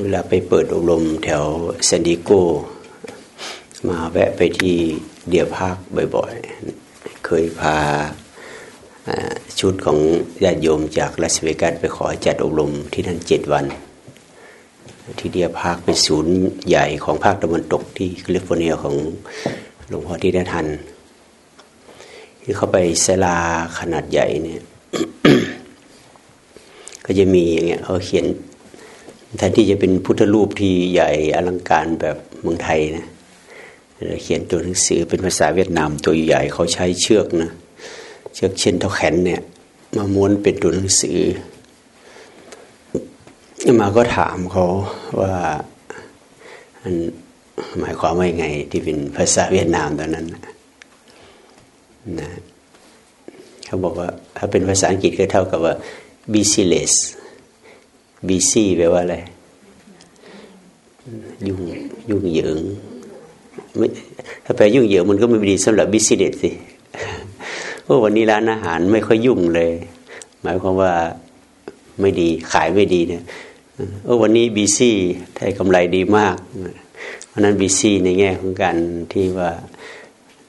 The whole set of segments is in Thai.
เวลาไปเปิดอบรมแถวเซนดิโก มาแวะไปที่เดียภาคบ่อยๆ เคยพาชุดของญาติโยมจากลาสเวกัสไปขอจัดอบรมที่นั่นเจ็ดวัน ที่เดียภาคเป็นศูนย์ใหญ่ของภาคตะวันตกที่แคลิฟอร์เนียของหลวงพ่อที่ได้ทันที่เขาไปเซลาขนาดใหญ่เนี่ย ก็จะมีอย่างเงี้ยเขาเขียน แทนที่จะเป็นพุทธรูปที่ใหญ่อลังการแบบเมืองไทยนะเขียนตัวหนังสือเป็นภาษาเวียดนามตัวใหญ่เขาใช้เชือกนะเชือกเช่นเท่าแขนเนี่ยมาม้วนเป็นตัวหนังสือ มาก็ถามเขาว่าอันหมายความว่าไง ที่เป็นภาษาเวียดนามตอนนั้นนะเขาบอกว่า ถ้าเป็นภาษาอังกฤษก็เท่ากับว่า b c l e s BC แปลว่าอะไร ยุ่งยุ่งเหยิงไม่ถ้าแปลยุ่งเหยิงมันก็ไม่ดีสำหรับบิสเนสสิโอ้วันนี้ร้านอาหารไม่ค่อยยุ่งเลย หมายความว่าไม่ดีขายไม่ดีเนี่ยโอ้วันนี้บีซี่ไทยกำไรดีมากเพราะนั้นบีซี่ในแง่ของการที่ว่า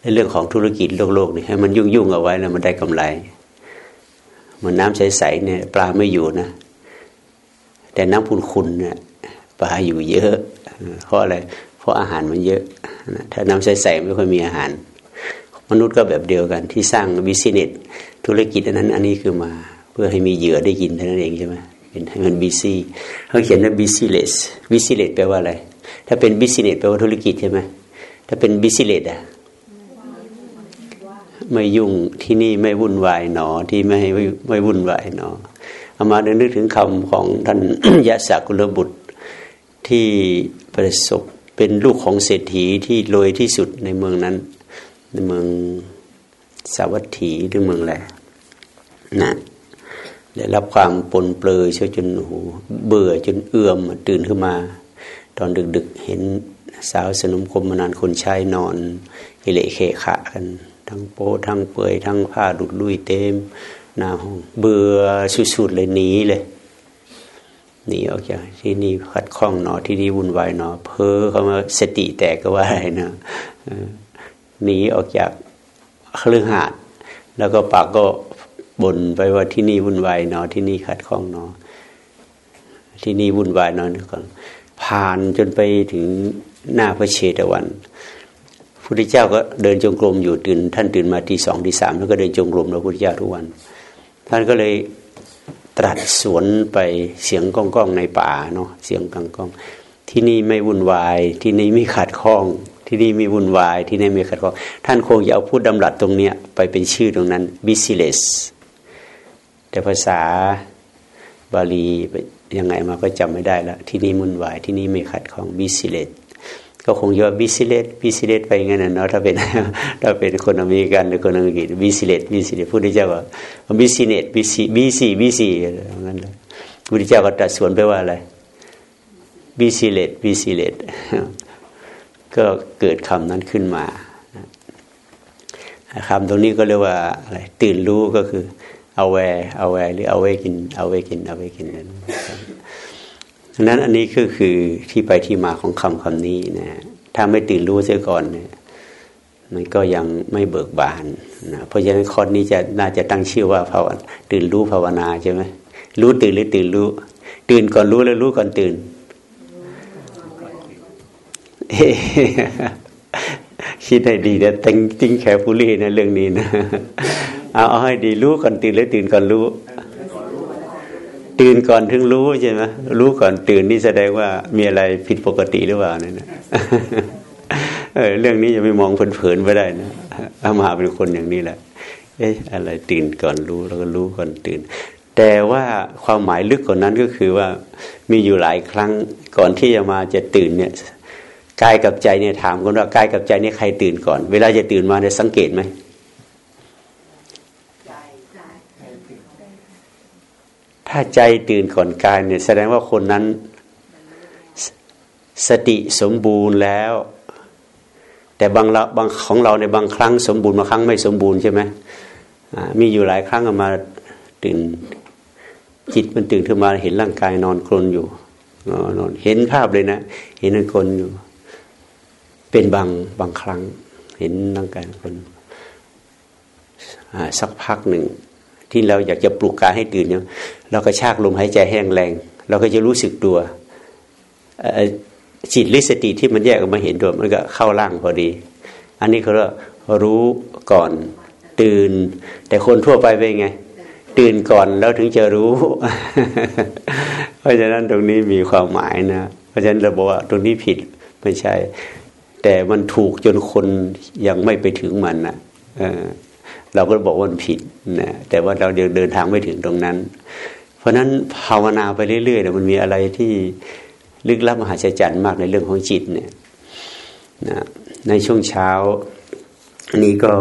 ในเรื่องของธุรกิจโลกโลกนี่ให้มันยุ่งยุ่งเอาไว้แล้วมันได้กำไร เหมือนน้ำใสๆเนี่ยปลาไม่อยู่นะ แต่น้ำพุนคุณเนี่ยปลาอยู่เยอะ เพราะอะไร เพราะอาหารมันเยอะ ถ้าน้ำใสๆไม่ค่อยมีอาหาร มนุษย์ก็แบบเดียวกันที่สร้างบิสเนสธุรกิจอันนั้น อันนี้คือมา เพื่อให้มีเหยื่อได้กินเท่านั้นเองใช่ไหมเป็นให้มัน busy เขาเขียนว่า busyless busyless แปลว่าอะไร ถ้าเป็น business แปลว่าธุรกิจใช่ไหมถ้าเป็น busyless อะไม่ยุ่งที่นี่ไม่วุ่นวายหนอที่ไม่ไม่วุ่นวายหนอเอามาเนึกถึงคำของท่านยะสักุลบุตรที่ประสบเป็นลูกของเศรษฐีที่รวยที่สุดในเมืองนั้น ในเมืองสาวัตถีหรือเมืองแหละนะได้รับความปนเปลือยจนหูเบื่อจนเอื่อมตื่นขึ้นมา ตอนดึกๆเห็นสาวสนุมคมมานานคนชายนอนอิเละเคขะกัน ทั้งโป้ทั้งเปื่อยทั้งผ้าดุดลุยเต็ม หน้าห้อง เบื่อสุดๆเลยหนีเลยหนีออกจากที่นี่ขัดข้องหนอที่นี่วุ่นวายหนอ เพ้อเขามาสติแตกก็ว่าอะไรนะหนีออกจากเครื่องหาดแล้วก็ปากก็บ่นไปว่าที่นี่วุ่นวายหนอ ที่นี่ขัดข้องหนอ ที่นี่วุ่นวายหนอก่อนผ่านจนไปถึงหน้าพระเชตวันพุทธเจ้าก็เดินจงกรมอยู่ตื่นท่านตื่นมาทีสองทีสามแล้วก็เดินจงกรมแล้วพุทธเจ้าทุกวัน ท่านก็เลยตรัสสวนไปเสียงก้องก้องในป่าเนาะเสียงก้องก้อง ที่นี่ไม่วุ่นวาย ที่นี่ไม่ขัดข้อง ที่นี่ไม่วุ่นวาย ที่นี่ไม่ขัดข้อง ท่านคงจะเอาพุทธดำรัสตรงเนี้ยไปเป็นชื่อตรงนั้น busyless แต่ภาษาบาลียังไงมาก็จำไม่ได้แล้วที่นี่วุ่นวาย ที่นี่ไม่ขัดข้อง busyless ก็คงจะ busyless busyless ไปงั้นนะเนาะถ้าเป็นถ้าเป็นคนอเมริกันหรือคนอังกฤษ busyless busyless พูดได้เจ้าว่า busyless busy busy busyงั้นเลยพุทธเจ้าก็ตรัสสวนไปว่าอะไรบิสิเลตบิสิเลตก็เกิดคำนั้นขึ้นมาคำตรงนี้ก็เรียกว่าอะไรตื่นรู้ก็คือ aware aware หรือ awaken awaken awaken นั้น ดังนั้นอันนี้ก็คือที่ไปที่มาของคำคำนี้นะถ้าไม่ตื่นรู้เสียก่อนเนี่ยมันก็ยังไม่เบิกบานนะเพราะฉะนั้นข้อนี้จะน่าจะตั้งชื่อว่าภาวนตื่นรู้ภาวนาใช่ไหมรู้ตื่นหรือตื่นรู้ ตื่นก่อนรู้แล้วรู้ก่อนตื่นคิดให้ดีนะ think think carefully นะเรื่องนี้นะเอาเอาให้ดีรู้ก่อนตื่นหรือตื่นก่อนรู้ ตื่นก่อนถึงรู้ใช่ไหมรู้ก่อนตื่นนี่แสดงว่ามีอะไรผิดปกติหรือเปล่าเนี่ยนะเออเรื่องนี้จะไม่มองเผินๆไปได้นะอามาเป็นคนอย่างนี้แหละ เอ๊ะอะไรตื่นก่อนรู้แล้วก็รู้ก่อนตื่น แต่ว่าความหมายลึกกว่านั้นก็คือว่ามีอยู่หลายครั้งก่อนที่จะมาจะตื่นเนี่ยกายกับใจเนี่ยถามกันว่ากายกับใจเนี่ยใครตื่นก่อน เวลาจะตื่นมาเนี่ยสังเกตไหม ถ้าใจตื่นก่อนกายเนี่ยแสดงว่าคนนั้นสติสมบูรณ์แล้ว แต่บางเราบางของเราในบางครั้งสมบูรณ์บางครั้งไม่สมบูรณ์ใช่ไหมมีอยู่หลายครั้งมาตื่นจิตมันตื่นขึ้นมาเห็นร่างกายนอนคลนอยู่นอนเห็นภาพเลยนะ เห็นคนอยู่ เป็นบางบางครั้ง เห็นร่างกายคนสักพักหนึ่ง ที่เราอยากจะปลุกกายให้ตื่นเนี่ยเราก็ชากลมหายใจแห้งแรงเราก็จะรู้สึกตัวจิตลิสติที่มันแยกออกมาเห็นตัวมันก็เข้าร่างพอดี อันนี้เขาเรียกรู้ก่อนตื่น แต่คนทั่วไปเป็นไง ตื่นก่อนแล้วถึงจะรู้ เพราะฉะนั้นตรงนี้มีความหมายนะ เพราะฉะนั้นเราบอกว่าตรงนี้ผิดไม่ใช่ แต่มันถูกจนคนยังไม่ไปถึงมันนะ เราก็บอกว่ามันผิดนะแต่ว่าเราเดินเดินทางไม่ถึงตรงนั้น เพราะฉะนั้นภาวนาไปเรื่อยๆเนี่ยมันมีอะไรที่ลึกลับมหาศจรรย์มากในเรื่องของจิตเนี่ยนะในช่วงเช้านี้ก็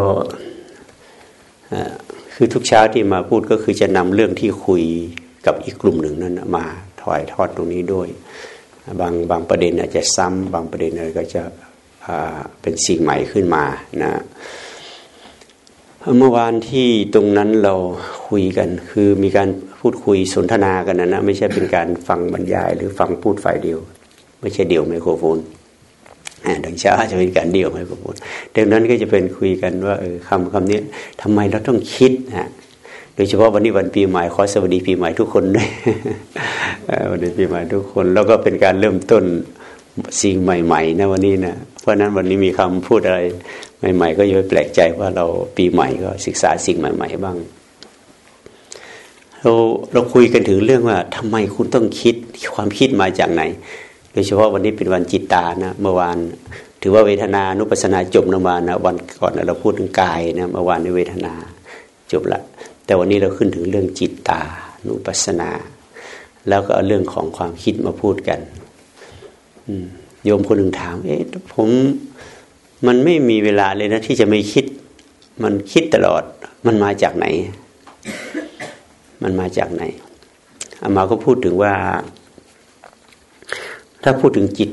คือทุกเช้าที่มาพูดก็คือจะนำเรื่องที่คุยกับอีกกลุ่มหนึ่งนั้นมาถอยทอดตรงนี้ด้วย บางบางประเด็นอาจจะซ้ำบางประเด็นอะไรก็จะเป็นสิ่งใหม่ขึ้นมานะ เมื่อวานที่ตรงนั้นเราคุยกัน คือมีการพูดคุยสนทนากันนะนะไม่ใช่เป็นการฟังบรรยาย หรือฟังพูดฝ่ายเดียว ไม่ใช่เดี่ยวไมโครโฟนดังเช้าจะเป็นการเดี่ยวไมโครโฟนดังนั้นก็จะเป็นคุยกันว่าเออคำคำนี้ทำไมเราต้องคิดนะโดยเฉพาะวันนี้วันปีใหม่ขอสวัสดีปีใหม่ทุกคนด้วยวันนี้ปีใหม่ทุกคน แล้วก็เป็นการเริ่มต้น สิ่งใหม่ๆนะวันนี้นะเพราะนั้นวันนี้มีคำพูดอะไร ใหม่ ๆ ก็อย่าไปแปลกใจว่าเราปีใหม่ก็ศึกษาสิ่งใหม่ ๆ บ้าง เราเราคุยกันถึงเรื่องว่าทำไมคุณต้องคิดความคิดมาจากไหน โดยเฉพาะวันนี้เป็นวันจิตตานะเมื่อวานถือว่าเวทนานุปัสนาจบนมานะวันก่อนเราพูดถึงกายนะเมื่อวานในเวทนาจบละ แต่วันนี้เราขึ้นถึงเรื่องจิตตานุปัสนา แล้วก็เอาเรื่องของความคิดมาพูดกัน โยมคนหนึ่งถาม เอ๊ะผมมันไม่มีเวลาเลยนะที่จะไม่คิด มันคิดตลอด มันมาจากไหน มันมาจากไหนอามาก็พูดถึงว่า ถ้าพูดถึงจิต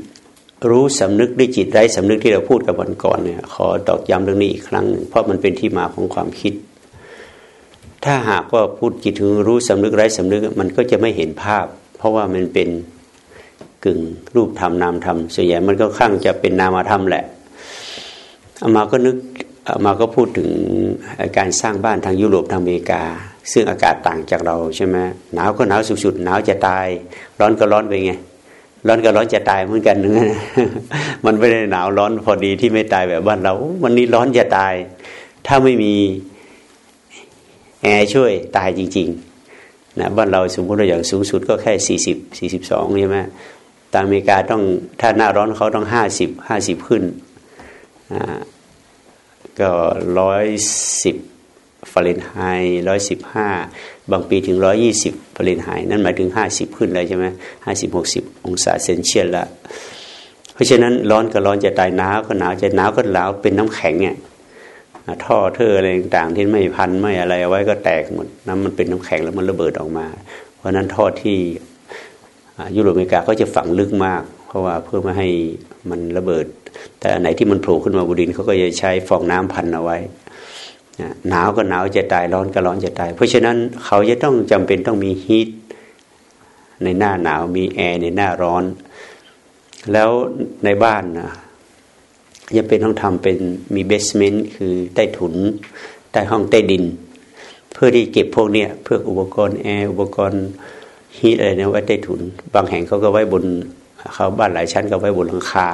รู้สำนึกด้วยจิตไร้สำนึกที่เราพูดกับวันก่อนเนี่ย ขอตอกย้ำเรื่องนี้อีกครั้งหนึ่งเพราะมันเป็นที่มาของความคิด ถ้าหากว่าพูดจิตถึงรู้สำนึกไร้สำนึก มันก็จะไม่เห็นภาพ เพราะว่ามันเป็น กึ่งรูปธรรมนามธรรมส่วนใหญ่มันก็ข้างจะเป็นนามธรรมแหละอามาก็นึกอามาก็พูดถึงการสร้างบ้านทางยุโรปทางอเมริกา ซึ่งอากาศต่างจากเราใช่ไหมหนาวก็หนาวสุดๆหนาวจะตาย ร้อนก็ร้อนไปไงร้อนก็ร้อนจะตายเหมือนกันนึงมันไม่ได้หนาวร้อนพอดีที่ไม่ตายแบบบ้านเรา วันนี้ร้อนจะตาย ถ้าไม่มีแอร์ช่วยตายจริงๆนะบ้านเราสมมติว่าอย่างสูงสุดก็แค่สี่สิบสี่สิบสองใช่ไหม ตามอเมริกาต้องถ้าหน้าร้อนเขาต้องห้าสิบห้าสิบขึ้นก็ร้อยสิบฟาเรนไฮต์ร้อยสิบห้าบางปีถึงร้อยี่สิบฟาเรนไฮต์นั่นหมายถึงห้าสิบขึ้นเลยใช่ไหมห้าสิบหกสิบองศาเซลเซียสละเพราะฉะนั้นร้อนก็ร้อนจะตายหนาวก็หนาวจะหนาวก็หนาวเป็นน้ำแข็งเนี่ยท่อเธออะไรต่างๆที่ไม่พันไม่อะไรเอาไว้ก็แตกหมดน้ำมันเป็นน้ำแข็งแล้วมันระเบิดออกมา เพราะนั้นท่อที่ ยุโรปอเมริกาก็จะฝังลึกมาก เพราะว่าเพื่อไม่ให้มันระเบิด แต่ไหนที่มันโผล่ขึ้นมาบนดินเขาก็จะใช้ฟองน้ำพันเอาไว้หนาวก็หนาวจะตายร้อนก็ร้อนจะตาย เพราะฉะนั้นเขาจะต้องจำเป็นต้องมีฮีทในหน้าหนาวมีแอร์ในหน้าร้อน แล้วในบ้านนะจะเป็นต้องทำเป็นมี basement คือใต้ถุนใต้ห้องใต้ดิน เพื่อที่เก็บพวกเนี้ยเพื่ออุปกรณ์แอร์อุปกรณ์ heat อะไรเนี่ยไว้ใต้ถุน บางแห่งเขาก็ไว้บนเขาบ้านหลายชั้นก็ไว้บนหลังคา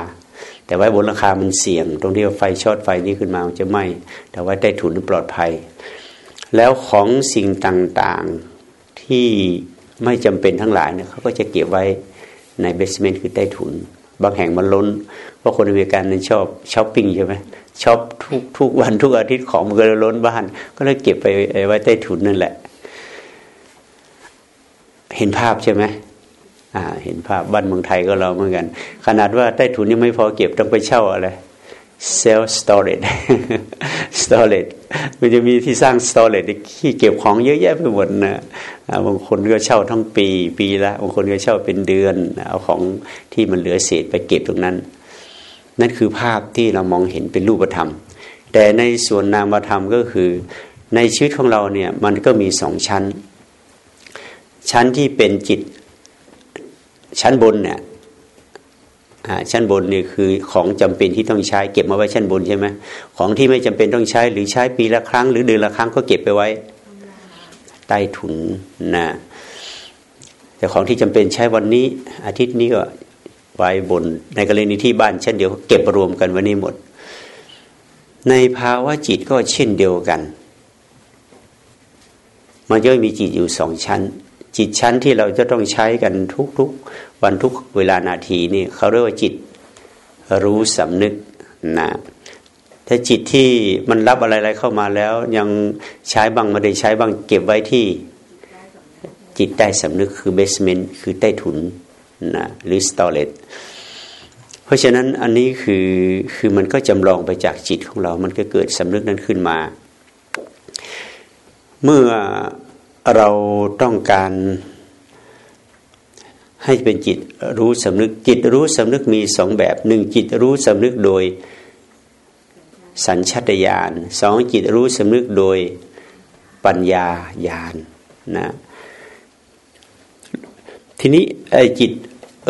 แต่ไว้บนหลังคามันเสี่ยง ตรงที่ไฟช็อตไฟนี้ขึ้นมามันจะไหม้แต่ว่าใต้ถุนปลอดภัย แล้วของสิ่งต่างๆที่ไม่จำเป็นทั้งหลายเนี่ยเขาก็จะเก็บไว้ในเบสเมนต์คือใต้ถุน บางแห่งมันล้น เพราะคนอเมริกันนั้นชอบช้อปปิ้งใช่ไหมช้อปทุกทุกวันทุกอาทิตย์ของมันก็ล้นบ้าน ก็เลยเก็บไปไว้ใต้ถุนนั่นแหละ เห็นภาพใช่ไหมเห็นภาพบ้านเมืองไทยก็เราเหมือนกัน ขนาดว่าใต้ถุนนี่ไม่พอเก็บต้องไปเช่าอะไรเซลล์สตอเรจสตอเรจมันจะมีที่สร้างสตอเรจที่เก็บของเยอะแยะไปหมดนะบางคนก็เช่าทั้งปี ปีละบางคนก็เช่าเป็นเดือนเอาของที่มันเหลือเศษไปเก็บตรงนั้น นั่นคือภาพที่เรามองเห็นเป็นรูปธรรม แต่ในส่วนนามธรรมก็คือในชีวิตของเราเนี่ยมันก็มีสองชั้น ชั้นที่เป็นจิต ชั้นบนเนี่ยชั้นบนนี่คือของจำเป็นที่ต้องใช้เก็บมาไว้ชั้นบนใช่ไหมของที่ไม่จำเป็นต้องใช้หรือใช้ปีละครั้ง หรือเดือนละครั้งก็เก็บไปไว้ ใต้ถุนนะแต่ของที่จำเป็นใช้วันนี้ อาทิตย์นี้ก็ไว้บน ในกรณีที่บ้านเช่นเดียวเก็บรวมกันไว้นี่หมด ในภาวะจิตก็เช่นเดียวกัน มันจะมีจิตอยู่สองชั้น จิตชั้นที่เราจะต้องใช้กันทุกๆ วันทุกเวลานาทีนี่เขาเรียกว่าจิตรู้สำนึกนะถ้าจิตที่มันรับอะไรๆเข้ามาแล้ว ยังใช้บ้างไม่ได้ใช้บ้างเก็บไว้ที่จิตใต้สำนึกคือเบสเมนต์คือใต้ถุนนะหรือสตอเรจเพราะฉะนั้นอันนี้คือคือมันก็จำลองไปจากจิตของเรา มันก็เกิดสำนึกนั้นขึ้นมา เมื่อ เราต้องการให้เป็นจิตรู้สำนึก จิตรู้สำนึกมีสองแบบหนึ่งจิตรู้สำนึกโดยสัญชาตญาณสองจิตรู้สำนึกโดยปัญญาญาณนะทีนี้ไอ้จิต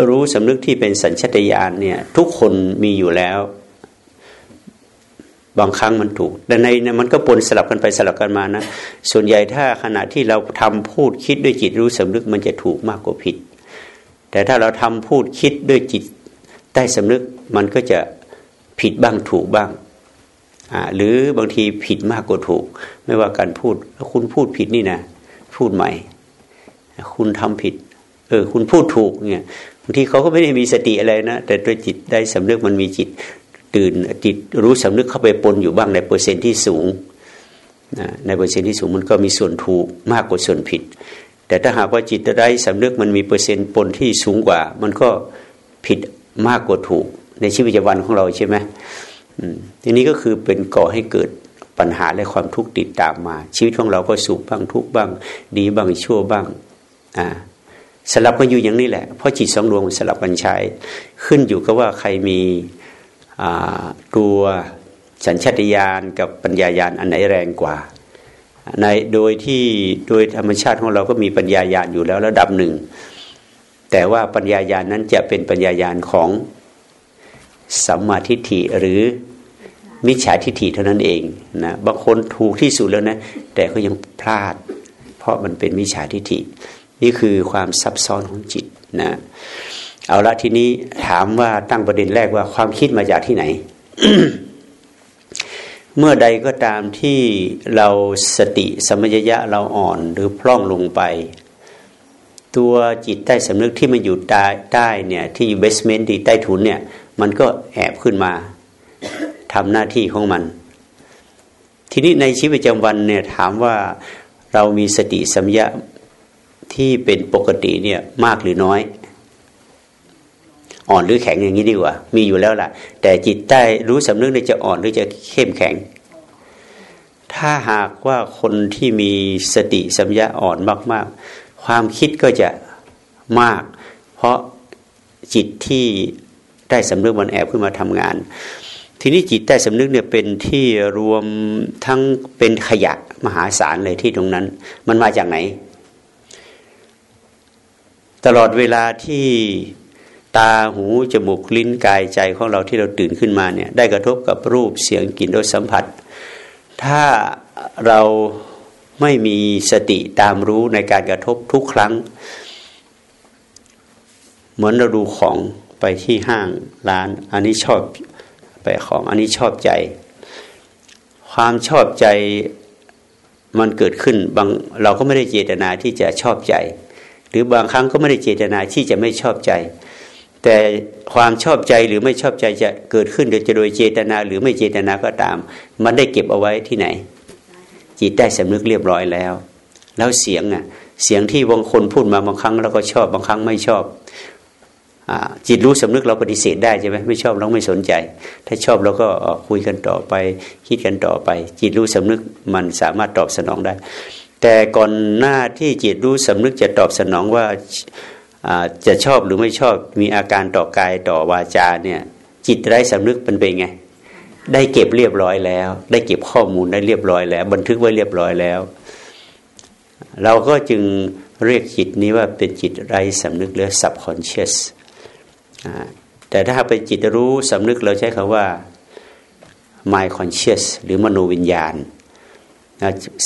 รู้สำนึกที่เป็นสัญชตาตญาณเนี่ยทุกคนมีอยู่แล้ว บางครั้งมันถูก แต่ในมันก็ปนสลับกันไปสลับกันมานะ ส่วนใหญ่ถ้าขณะที่เราทำพูดคิดด้วยจิตรู้สำนึกมันจะถูกมากกว่าผิด แต่ถ้าเราทำพูดคิดด้วยจิตใต้สำนึกมันก็จะผิดบ้างถูกบ้าง หรือบางทีผิดมากกว่าถูก ไม่ว่าการพูดคุณพูดผิดนี่นะ พูดใหม่ คุณทำผิด เออ คุณพูดถูกเนี่ยบางทีเขาก็ไม่ได้มีสติอะไรนะ แต่ด้วยจิตได้สำนึกมันมีจิต ตื่นจิตรู้สำนึกเข้าไปปนอยู่บ้างในเปอร์เซ็นต์ที่สูงนะในเปอร์เซ็นต์ที่สูงมันก็มีส่วนถูกมากกว่าส่วนผิด แต่ถ้าหากว่าจิตได้สำนึกมันมีเปอร์เซ็นต์ปนที่สูงกว่า มันก็ผิดมากกว่าถูก ในชีวิตประจำวันของเราใช่ไหมทีนี้ก็คือเป็นก่อให้เกิดปัญหาและความทุกข์ติดตามมา ชีวิตของเราก็สุขบ้างทุกบ้าง ดีบ้างชั่วบ้างอ่าสลับกันอยู่อย่างนี้แหละเพราะจิตสองดวงสลับกันใช้ ขึ้นอยู่กับว่าใครมี ตัวสัญชาตญาณกับปัญญายาณอันไหนแรงกว่าในโดยที่โดยธรรมชาติของเราก็มีปัญญายาณอยู่แล้วระดับหนึ่ง แต่ว่าปัญญายาณนั้นจะเป็นปัญญายาณของสัมมาทิฏฐิหรือมิจฉาทิฏฐิเท่านั้นเองนะบางคนถูกที่สุดแล้วนะแต่ก็ยังพลาด เพราะมันเป็นมิจฉาทิฏฐิ นี่คือความซับซ้อนของจิตนะ เอาละทีนี้ถามว่าตั้งประเด็นแรกว่าความคิดมาจากที่ไหน เมื่อใดก็ตามที่เราสติสมัญญะเราอ่อนหรือพร่องลงไป ตัวจิตใต้สำนึกที่มันอยู่ใต้ใต้เนี่ยที่เบสเมนต์ที่ใต้ถุนเนี่ย มันก็แอบขึ้นมาทำหน้าที่ของมัน ทีนี้ในชีวิตประจำวันเนี่ยถามว่าเรามีสติสัมยาที่เป็นปกติเนี่ยมากหรือน้อย อ่อนหรือแข็งอย่างนี้ดีกว่า มีอยู่แล้วล่ะ แต่จิตใต้รู้สำนึกเนี่ยจะอ่อนหรือจะเข้มแข็ง ถ้าหากว่าคนที่มีสติสัมยาอ่อนมาก ๆ ความคิดก็จะมาก เพราะจิตที่ได้สำนึกมันแอบขึ้นมาทำงาน ทีนี้จิตใต้สำนึกเนี่ยเป็นที่รวมทั้งเป็นขยะมหาศาลเลยที่ตรงนั้น มันมาจากไหน ตลอดเวลาที่ ตาหูจมูกลิ้นกายใจของเราที่เราตื่นขึ้นมาเนี่ยได้กระทบกับรูปเสียงกลิ่นรสสัมผัส ถ้าเราไม่มีสติตามรู้ในการกระทบทุกครั้ง เหมือนเราดูของไปที่ห้างร้าน อันนี้ชอบไปของอันนี้ชอบใจ ความชอบใจมันเกิดขึ้นบางเราก็ไม่ได้เจตนาที่จะชอบใจ หรือบางครั้งก็ไม่ได้เจตนาที่จะไม่ชอบใจ แต่ความชอบใจหรือไม่ชอบใจจะเกิดขึ้นโดยจะโดยเจตนาหรือไม่เจตนาก็ตาม มันได้เก็บเอาไว้ที่ไหน จิตได้สำนึกเรียบร้อยแล้ว แล้วเสียงอะเสียงที่บางคนพูดมาบางครั้งเราก็ชอบบางครั้งไม่ชอบอจิตรู้สำนึกเราปฏิเสธได้ใช่ไหมไม่ชอบเราไม่สนใจ ถ้าชอบเราก็คุยกันต่อไป คิดกันต่อไป จิตรู้สำนึกมันสามารถตอบสนองได้ แต่ก่อนหน้าที่จิตรู้สำนึกจะตอบสนองว่า จะชอบหรือไม่ชอบมีอาการต่อกายต่อวาจาเนี่ยจิตไร้สำนึกเป็นไง ได้เก็บเรียบร้อยแล้ว ได้เก็บข้อมูลได้เรียบร้อยแล้ว บันทึกไว้เรียบร้อยแล้ว เราก็จึงเรียกจิตนี้ว่าเป็นจิตไร้สำนึกหรือ subconscious แต่ถ้าเป็นจิตรู้สำนึกเราใช้คาว่า mind conscious หรือมโนวิญญาณ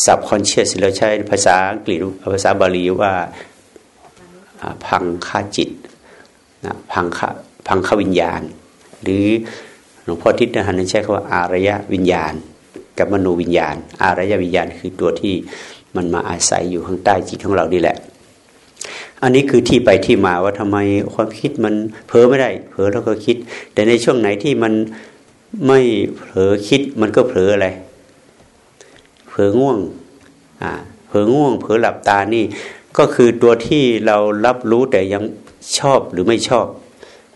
subconscious เราใช้ภาษาอังกฤษภาษาบาลีว่า พังคาจิตนะพังคพังควิญญาณ หรือหลวงพ่อทิศนะฮะใช้คำว่าอารยวิญญาณ กับมโนวิญญาณ อารยวิญญาณคือตัวที่มันมาอาศัยอยู่ข้างใต้จิตของเรานี่แหละ อันนี้คือที่ไปที่มาว่าทำไมความคิดมันเผลอไม่ได้ เผลอแล้วก็คิด แต่ในช่วงไหนที่มันไม่เผลอคิดมันก็เผลออะไร เผลอง่วงอ่าเผลอง่วง เผลอหลับตานี่ ก็คือตัวที่เรารับรู้แต่ยังชอบหรือไม่ชอบ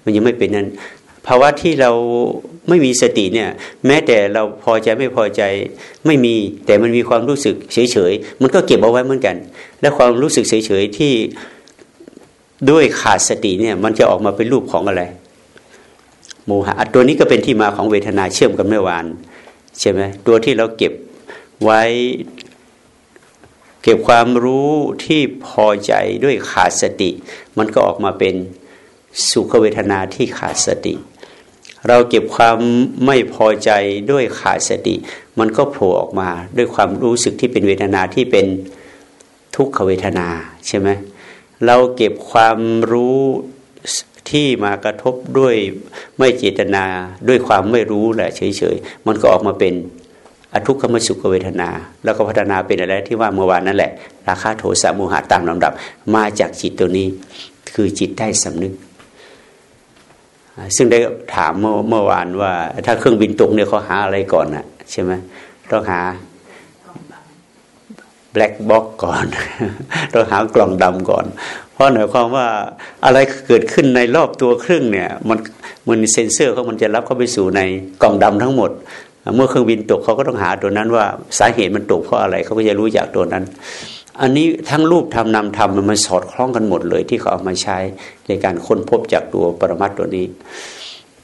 มันยังไม่เป็นนั้นภาวะที่เราไม่มีสติเนี่ย แม้แต่เราพอใจไม่พอใจไม่มีแต่มันมีความรู้สึกเฉยๆมันก็เก็บเอาไว้เหมือนกัน และความรู้สึกเฉยๆที่ด้วยขาดสติเนี่ย มันจะออกมาเป็นรูปของอะไร โมหะตัวนี้ก็เป็นที่มาของเวทนาเชื่อมกันเมื่อวานใช่ไหมตัวที่เราเก็บไว้ เก็บความรู้ที่พอใจด้วยขาดสติ มันก็ออกมาเป็นสุขเวทนาที่ขาดสติ เราเก็บความไม่พอใจด้วยขาดสติ มันก็โผล่ออกมาด้วยความรู้สึกที่เป็นเวทนาที่เป็นทุกขเวทนาใช่ไหมเราเก็บความรู้ที่มากระทบด้วยไม่เจตนาด้วยความไม่รู้แหละเฉยๆ มันก็ออกมาเป็น อทุกขมสุขเวทนา แล้วก็พัฒนาเป็นอะไรที่ว่าเมื่อวานนั่นแหละ ราคาโทสะโมหะตามลำดับ มาจากจิตตัวนี้ คือจิตได้สำนึก ซึ่งได้ถามเมื่อเมื่อวานว่า ถ้าเครื่องบินตกเนี่ยเขาหาอะไรก่อนนะใช่ไหมต้องหาแบล็กบ็อกก่อนต้องหากล่องดำก่อน เพราะหมายความว่าอะไรเกิดขึ้นในรอบตัวเครื่องเนี่ย มันมันเซ็นเซอร์เขามันจะรับเข้าไปสู่ในกล่องดำทั้งหมด เมื่อเครื่องบินตกเขาก็ต้องหาตัวนั้นว่าสาเหตุมันตกเพราะอะไรเขาก็จะรู้จากตัวนั้น อันนี้ทั้งรูปทำนามทำมันสอดคล้องกันหมดเลย ที่เขาเอามาใช้ในการค้นพบจากตัวปรมัตตัวนี้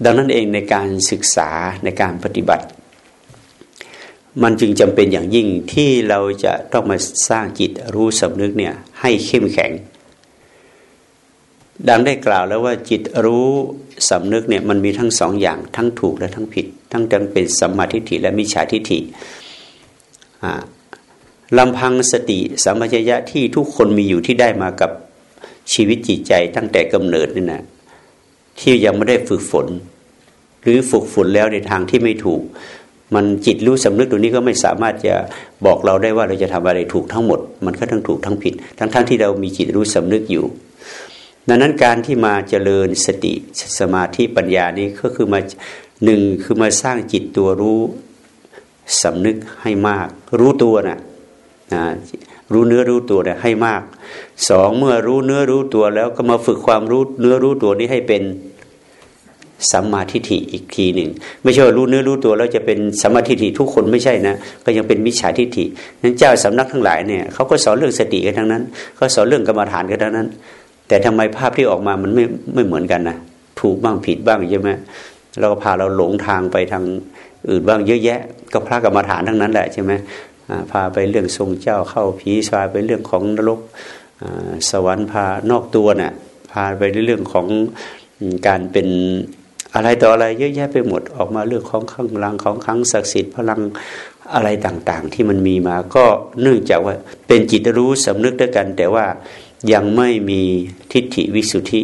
ดังนั้นเองในการศึกษาในการปฏิบัติ มันจึงจำเป็นอย่างยิ่งที่เราจะต้องมาสร้างจิตรู้สำนึกเนี่ยให้เข้มแข็ง ดังได้กล่าวแล้วว่าจิตรู้สำนึกเนี่ยมันมีทั้งสองอย่างทั้งถูกและทั้งผิด ทั้งจังเป็นสัมมาทิฏฐิและมิจฉาทิฏฐิลำพังสติสัมปชัญญะที่ทุกคนมีอยู่ที่ได้มากับชีวิตจิตใจตั้งแต่กำเนิดนี่นะที่ยังไม่ได้ฝึกฝน หรือฝึกฝนแล้วในทางที่ไม่ถูก มันจิตรู้สำนึกตัวนี้ก็ไม่สามารถจะบอกเราได้ว่าเราจะทำอะไรถูกทั้งหมด มันก็ทั้งถูกทั้งผิด ทั้งๆทที่เรามีจิตรู้สำนึกอยู่ดังนั้นการที่มาเจริญสติสมาธิปัญญานี้ก็คือมา หนึ่งคือมาสร้างจิตตัวรู้สำนึกให้มาก รู้ตัวนะ่ะนะรู้เนื้อรู้ตัวนี่ยให้มากสองเมื่อรู้เนื้อรู้ตัวแล้วก็มาฝึกความรู้เนื้อรู้ตัวนี้ให้เป็นสัมมาทิฏฐิอีกทีหนึ่งไม่ใช่ว่ารู้เนื้อรู้ตัวแล้วจะเป็นสัมมาทิฏฐิทุกคนไม่ใช่นะก็ยังเป็นมิจฉาทิฏฐินั้นเจ้าสำนักทั้งหลายเนี่ยเขาก็สอนเรื่องสติกันทั้งนั้นเขาสอนเรื่องกรรมฐานกันทั้งนั้น แต่ทำไมภาพที่ออกมามันไม่ไม่เหมือนกันนะถูกบ้างผิดบ้างใช่ไหม เราก็พาเราหลงทางไปทางอื่นบ้างเยอะแยะ ก็พระกรรมฐานทั้งนั้นแหละใช่ไหมพาไปเรื่องทรงเจ้าเข้าผีพาไปเรื่องของนรกสวรรค์พานอกตัวเนะ่ยพาไปเรื่องของการเป็นอะไรต่ออะไรเยอะแยะไปหมดออกมาเรื่องของข้างลังของขังศักดิ์สิทธิ์พลังอะไรต่างๆ ที่มันมีมาก็เนื่องจากว่าเป็นจิตรู้สำนึกด้วยกัน แต่ว่ายังไม่มีทิฏฐิวิสุทธิ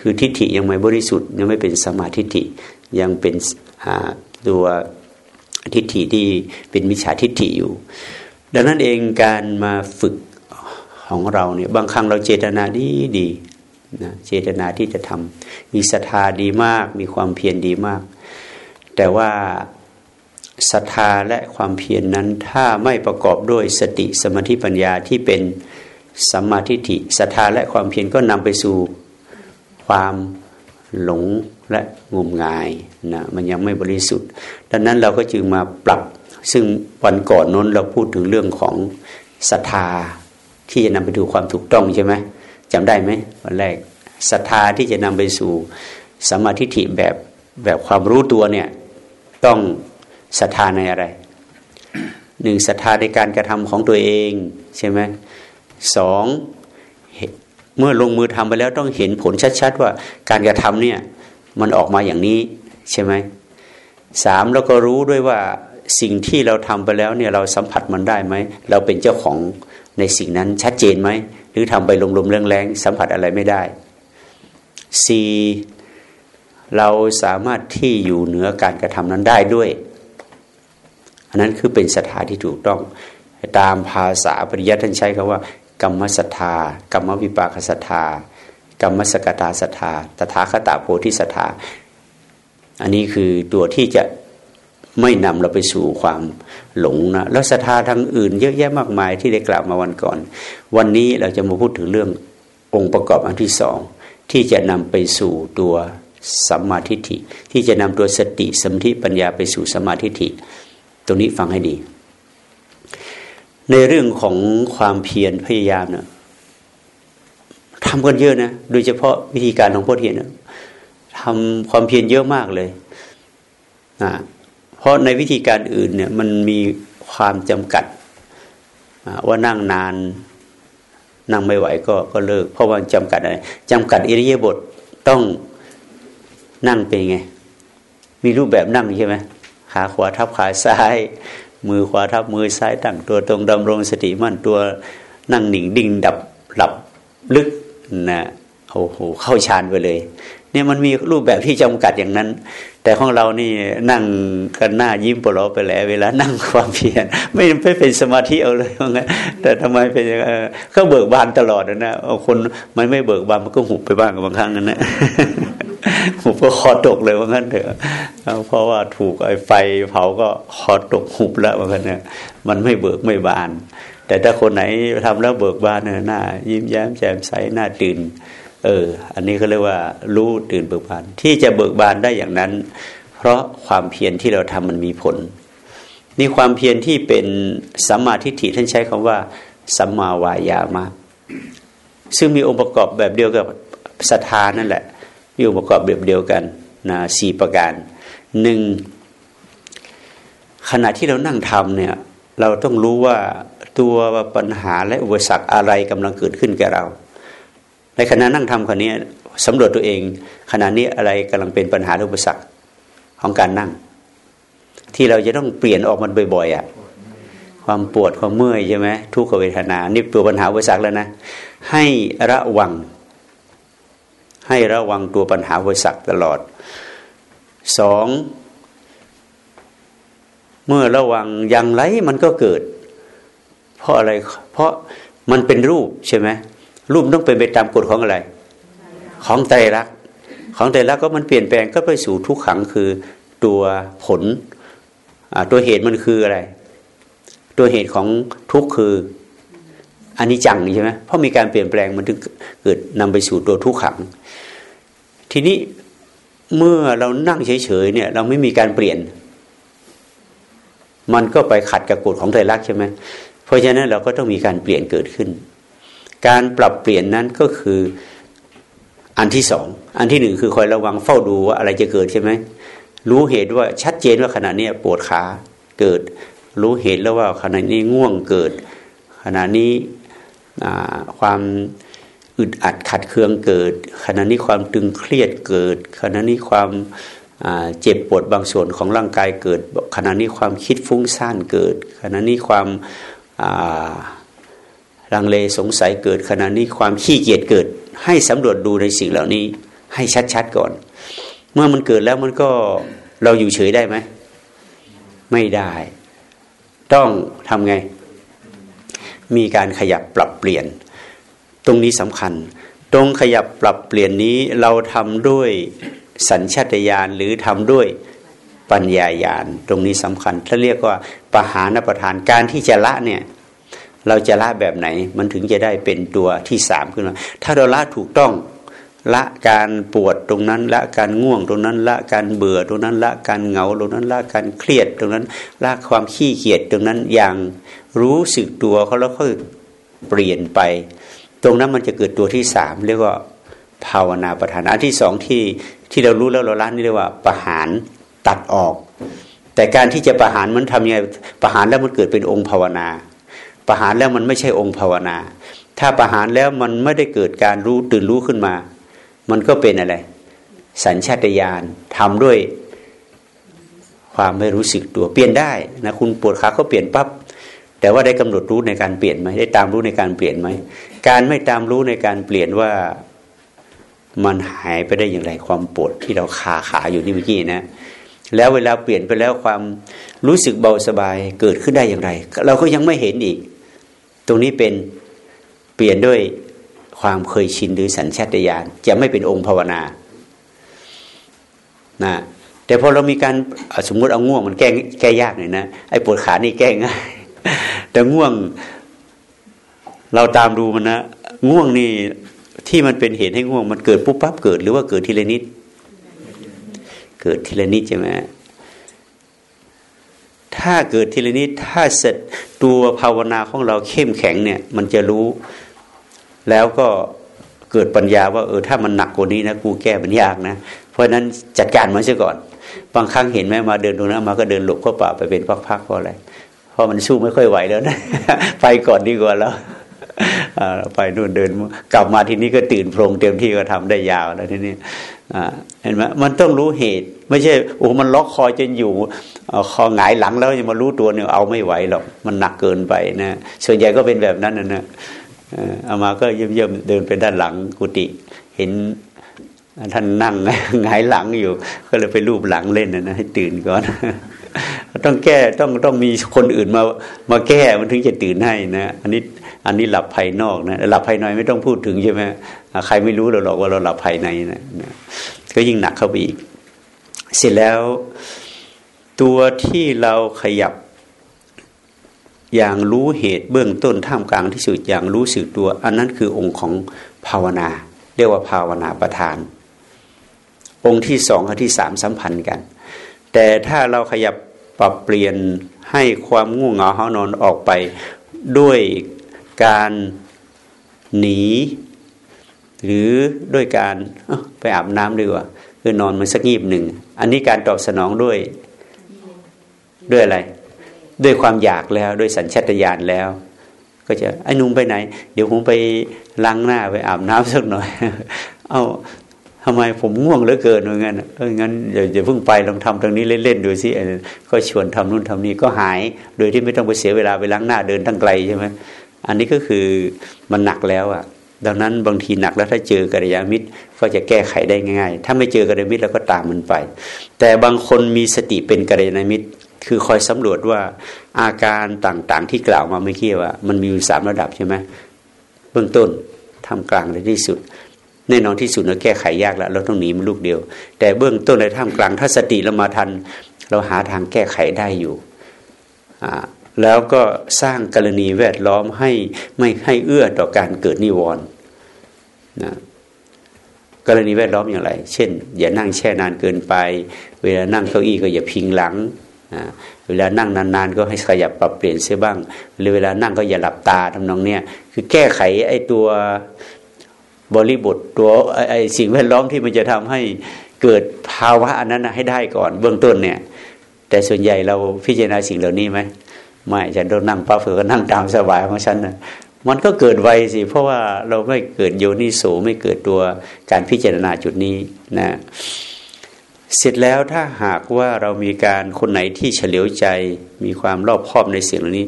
คือทิฏฐิยังไม่บริสุทธิ์ยังไม่เป็นสมาธิฏฐิยังเป็นตัวทิฏฐิที่เป็นมิจฉาทิฏฐิอยู่ ดังนั้นเองการมาฝึกของเราเนี่ยบางครั้งเราเจตนาดีดีนะเจตนาที่จะทำมีศรัทธาดีมาก มีความเพียรดีมาก แต่ว่าศรัทธาและความเพียรนนั้นถ้าไม่ประกอบด้วยสติสมาธิปัญญาที่เป็นสัมมาทิฏฐิศรัทธาและความเพียรก็นำไปสู่ ความหลงและงมงายนะมันยังไม่บริสุทธิ์ ดังนั้นเราก็จึงมาปรับ ซึ่งวันก่อนน้นเราพูดถึงเรื่องของศรัทธาที่จะนำไปดูความถูกต้องใช่ไหมจำได้ไหมวันแรกศรัทธาที่จะนำไปสู่สมาธิิแบบแบบความรู้ตัวเนี่ยต้องศรัทธาในอะไรหนึ่งศรัทธาในการกระทำของตัวเองใช่ไหมสอง เมื่อลงมือทำไปแล้วต้องเห็นผลชัด ๆ ว่าการกระทำเนี่ยมันออกมาอย่างนี้ใช่ไหมสามแล้วก็รู้ด้วยว่าสิ่งที่เราทำไปแล้วเนี่ยเราสัมผัสมันได้ไหมเราเป็นเจ้าของในสิ่งนั้นชัดเจนไหมหรือทำไปลมๆแรงๆสัมผัสอะไรไม่ได้สี่เราสามารถที่อยู่เหนือการกระทำนั้นได้ด้วย อันนั้นคือเป็นศรัทธาที่ถูกต้องตามภาษาปริยัติท่านใช้คำว่า กรรมศรัทธากรรมวิปากศรัทธากรรมสกตาศรัทธาตถาคตาโพธิศรัทธาอันนี้คือตัวที่จะไม่นำเราไปสู่ความหลงนะแล้วศรัทธาทางอื่น เยอะแยะมากมายที่ได้กล่าวมาวันก่อน วันนี้เราจะมาพูดถึงเรื่ององค์ประกอบอันที่สองที่จะนำไปสู่ตัวสัมมาทิฏฐิที่จะนำตัวสติสมธิปัญญาไปสู่สัมมาทิฏฐิตรงนี้ฟังให้ดี ในเรื่องของความเพียรพยายามเนะทำกันเยอะนะโดยเฉพาะวิธีการของพ่อเทียนทำความเพียรเยอะมากเลยนะเพราะในวิธีการอื่นเนี่ยมันมีความจำกัดว่านั่งนานนั่งไม่ไหวก็ก็เลิก เพราะว่าจำกัดอะไรจำกัดอิริยาบถต้องนั่งเป็นไง มีรูปแบบนั่งใช่ไหมขาขวาทับขาซ้าย มือขวาทับมือซ้ายตั้งตัวตรงดำรงสติมั่นตัวนั่งหนิ่งดิ่งดับหลับลึกนะโอ้โหเข้าฌานไปเลย เนี่ยมันมีรูปแบบที่จำกัดอย่างนั้น แต่ของเรานี่นั่งกันหน้ายิ้มปลอไปแล้วเวลานั่งความเพียรไม่ไม่เป็นสมาธิเอาเลยว่างั้นแต่ทำไมเป็นอย่างนั้นก็เบิกบานตลอดนะคนมันไม่เบิกบานมันก็หุบไปบ้างบางครั้งนะ หุบก็คอตกเลยว่างั้นเถอะเพราะว่าถูกไอ้ไฟเผาก็คอตกหุบแล้วว่างั้นเนี่ยมันไม่เบิกไม่บาน แต่ถ้าคนไหนทำแล้วเบิกบานเนี่ยหน้า ยิ้มแย้มแจ่มใสหน้าตื่น เออ อันนี้เขาเรียกว่ารู้ตื่นเบิกบาน ที่จะเบิกบานได้อย่างนั้น เพราะความเพียรที่เราทำมันมีผลนี่ความเพียรที่เป็นสัมมาทิฏฐิท่านใช้คำว่าสัมมาวายามะซึ่งมีองค์ประกอบแบบเดียวกับศรัทธานั่นแหละ มีองค์ประกอบแบบเดียวกันนะสี่ประการหนึ่งขณะที่เรานั่งทำเนี่ยเราต้องรู้ว่าตัวปัญหาและอุปสรรคอะไรกำลังเกิดขึ้นแก่เรา ในขณะนั่งทำคนนี้สำรวจตัวเอง ขณะนี้อะไรกำลังเป็นปัญหาอุปสรรคของการนั่ง ที่เราจะต้องเปลี่ยนออกมันบ่อยๆอะ่ะความปวดความเมื่อยใช่ไหมทุกขเวทนา นี่ตัวปัญหาอุปสรรคแล้วนะ ให้ระวัง ให้ระวังตัวปัญหาวิสักตลอดสองเมื่อระวังอย่างไรมันก็เกิด เพราะอะไร เพราะมันเป็นรูปใช่ไหมรูปต้องเป็นไปตามกฎของอะไร ของไตรลักษณ์ของไตรลักษณ์ก็มันเปลี่ยนแปลงก็ไปสู่ทุกขังคือตัวผลตัวเหตุมันคืออะไร ตัวเหตุของทุกคืออันนี้จังใช่ไหมเพราะมีการเปลี่ยนแปลงมันถึงเกิดนำไปสู่ตัวทุกขัง ทีนี้เมื่อเรานั่งเฉยๆเนี่ย เราไม่มีการเปลี่ยน มันก็ไปขัดกับกฎของไตรลักษณ์ใช่ไหมเพราะฉะนั้นเราก็ต้องมีการเปลี่ยนเกิดขึ้น การปรับเปลี่ยนนั้นก็คืออันที่สอง อันที่หนึ่งคือคอยระวังเฝ้าดูว่าอะไรจะเกิดใช่ไหมรู้เหตุว่าชัดเจนว่าขณะนี้ปวดขาเกิด รู้เหตุแล้วว่าขณะนี้ง่วงเกิด ขณะนี้ความ อึดอัดขัดเคืองเกิด ขณะนี้ความตึงเครียดเกิด ขณะนี้ความเจ็บปวดบางส่วนของร่างกายเกิด ขณะนี้ความคิดฟุ้งซ่านเกิด ขณะนี้ความลังเลสงสัยเกิด ขณะนี้ความขี้เกียจเกิด ให้สำรวจดูในสิ่งเหล่านี้ให้ชัดๆก่อน เมื่อมันเกิดแล้วมันก็เราอยู่เฉยได้ไหมไม่ได้ ต้องทำไง มีการขยับปรับเปลี่ยน ตรงนี้สำคัญ ตรงขยับปรับเปลี่ยนนี้เราทำด้วยสัญชาตญาณหรือทำด้วยปัญญาญาณตรงนี้สำคัญถ้าเรียกว่าปหานประทานการที่จะละเนี่ยเราจะละแบบไหน มันถึงจะได้เป็นตัวที่สามขึ้นมาถ้าเราละถูกต้องละการปวดตรงนั้นละการง่วงตรงนั้นละการเบื่อตรงนั้นละการเหงาตรงนั้นละการเครียดตรงนั้นละความขี้เกียจตรงนั้นอย่างรู้สึกตัวเขาแล้วเขาเปลี่ยนไป ตรงนั้นมันจะเกิดตัวที่สามเรียกว่าภาวนาประธานอันที่สองที่ที่เรารู้แล้วเราละนี่เรียกว่าประหารตัดออก แต่การที่จะประหารมันทำยังไงประหารแล้วมันเกิดเป็นองค์ภาวนา ประหารแล้วมันไม่ใช่องค์ภาวนา ถ้าประหารแล้วมันไม่ได้เกิดการรู้ตื่นรู้ขึ้นมา มันก็เป็นอะไร สัญชาตญาณทำด้วยความไม่รู้สึกตัวเปลี่ยนได้นะคุณปวดขาเขาเปลี่ยนปับ๊บแต่ว่าได้กำหนดรู้ในการเปลี่ยนไหมได้ตามรู้ในการเปลี่ยนไหม การไม่ตามรู้ในการเปลี่ยนว่ามันหายไปได้อย่างไรความปวดที่เราขาขาอยู่นี่เมื่อกี้นะ แล้วเวลาเปลี่ยนไปแล้วความรู้สึกเบาสบายเกิดขึ้นได้อย่างไร เราก็ยังไม่เห็นอีก ตรงนี้เป็นเปลี่ยนด้วยความเคยชินหรือสัญชาตญาณจะไม่เป็นองค์ภาวนานะแต่พอเรามีการสมมติเอาง่วงมันแก้แก้ยากหน่อยนะไอ้ปวดขานี่แก้ง่ายแต่ง่วง เราตามดูมันนะง่วงนี่ที่มันเป็นเหตุให้ง่วง มันเกิดปุ๊บปั๊บเกิด หรือว่าเกิดทีละนิด เกิดทีละนิดใช่ไหมถ้าเกิดทีละนิดถ้าเสร็จตัวภาวนาของเราเข้มแข็งเนี่ย มันจะรู้ แล้วก็เกิดปัญญาว่าเออถ้ามันหนักกว่านี้นะกูแก้มันยากนะ เพราะนั้นจัดการมันซะก่อน บางครั้งเห็นไหมมาเดินตรงนั้นมาก็เดินหลบเข้าป่าไปเป็นพักๆเพราะอะไรเพราะมันสู้ไม่ค่อยไหวแล้วนะ ไปก่อนดีกว่าแล้ว ไปนู่นเดินกลับมาที่นี้ก็ตื่นโพรงเต็มที่ก็ทำได้ยาวแล้วทีนี้เห็นไหมมันต้องรู้เหตุ ไม่ใช่โอ้มันล็อกคอจนอยู่คอหงายหลังแล้วยังมารู้ตัวเนี่ยเอาไม่ไหวหรอกมันหนักเกินไปนะส่วนใหญ่ก็เป็นแบบนั้นนะนะเอามาก็เยี่ยมๆเดินไปด้านหลังกุฏิเห็นท่านนั่งหงายหลังอยู่ ก็เลยไปรูปหลังเล่นนะให้ตื่นก่อนต้องแก้ต้องต้องมีคนอื่นมามาแก้มันถึงจะตื่นให้นะ อันนี้ อันนี้หลับภายนอกนะหลับภายในไม่ต้องพูดถึงใช่ไหมใครไม่รู้เราหรอกว่าเราหลับภายในนะก็ยิ่งหนักเข้าไปอีก เสร็จแล้ว ตัวที่เราขยับ อย่างรู้เหตุเบื้องต้นท่ามกลางที่สุดอย่างรู้สึกตัว อันนั้นคือองค์ของภาวนา เรียกว่าภาวนาประธาน องค์ที่สองกับที่สามสัมพันธ์กัน แต่ถ้าเราขยับปรับเปลี่ยนให้ความง่วงเหงาหานอนออกไปด้วย การหนี หรือด้วยการไปอาบน้ำดีกว่าคือนอนมันสักงีบหนึ่ง อันนี้การตอบสนองด้วยด้วยอะไร ด้วยความอยากแล้วด้วยสัญชาตญาณแล้ว ก็จะไอ้นุ่มไปไหน เดี๋ยวผมไปล้างหน้าไปอาบน้ำสักหน่อย เอาทำไมผมง่วงเหลือเกินเหมือนกันเอองั้นอย่าอย่าเพิ่งไปลองทำตรงนี้เล่นๆดูสิก็ชวนทำนู่นทำนี่ก็หาย โดยที่ไม่ต้องไปเสียเวลาไปล้างหน้าเดินตั้งไกลใช่ไหม อันนี้ก็คือมันหนักแล้วอะ ดังนั้นบางทีหนักแล้วถ้าเจอกัลยาณมิตรก็จะแก้ไขได้ง่าย ๆ ถ้าไม่เจอกัลยาณมิตรแล้วก็ตามมันไป แต่บางคนมีสติเป็นกัลยาณมิตร คือคอยสำรวจว่าอาการต่างๆ ที่กล่าวมาเมื่อกี้ว่า มันมีอยู่สามระดับใช่ไหมเบื้องต้นทำกลางและที่สุดแน่นอนที่สุดเราแก้ไขยากแล้วเราต้องหนีมันลูกเดียว แต่เบื้องต้นในท่ามกลางถ้าสติเรามาทัน เราหาทางแก้ไขได้อยู่อ่า แล้วก็สร้างกรณีแวดล้อมให้ไม่ให้เอื้อต่อการเกิดนิวรณ์นะกรณีแวดล้อมอย่างไร เช่น อย่านั่งแช่นานเกินไป เวลานั่งเก้าอี้ก็อย่าพิงหลังนะเวลานั่งนานๆ ก็ให้ขยับปรับเปลี่ยนเสียบ้าง หรือเวลานั่งก็อย่าหลับตาทำนองเนี้ยคือแก้ไขไอ้ตัวบริบทตัวไอ้สิ่งแวดล้อมที่มันจะทำให้เกิดภาวะอันนั้นให้ได้ก่อนเบื้องต้นเนี่ย แต่ส่วนใหญ่เราพิจารณาสิ่งเหล่านี้ไหม ไม่ฉันต้องนั่งปั๊บเผื่อก็นั่งตามสบายของฉันนะมันก็เกิดไวสิ เพราะว่าเราไม่เกิดโยนิโสไม่เกิดตัวการพิจารณาจุดนี้นะเสร็จแล้วถ้าหากว่าเรามีการคนไหนที่เฉลียวใจ มีความรอบคอบในสิ่งเหล่านี้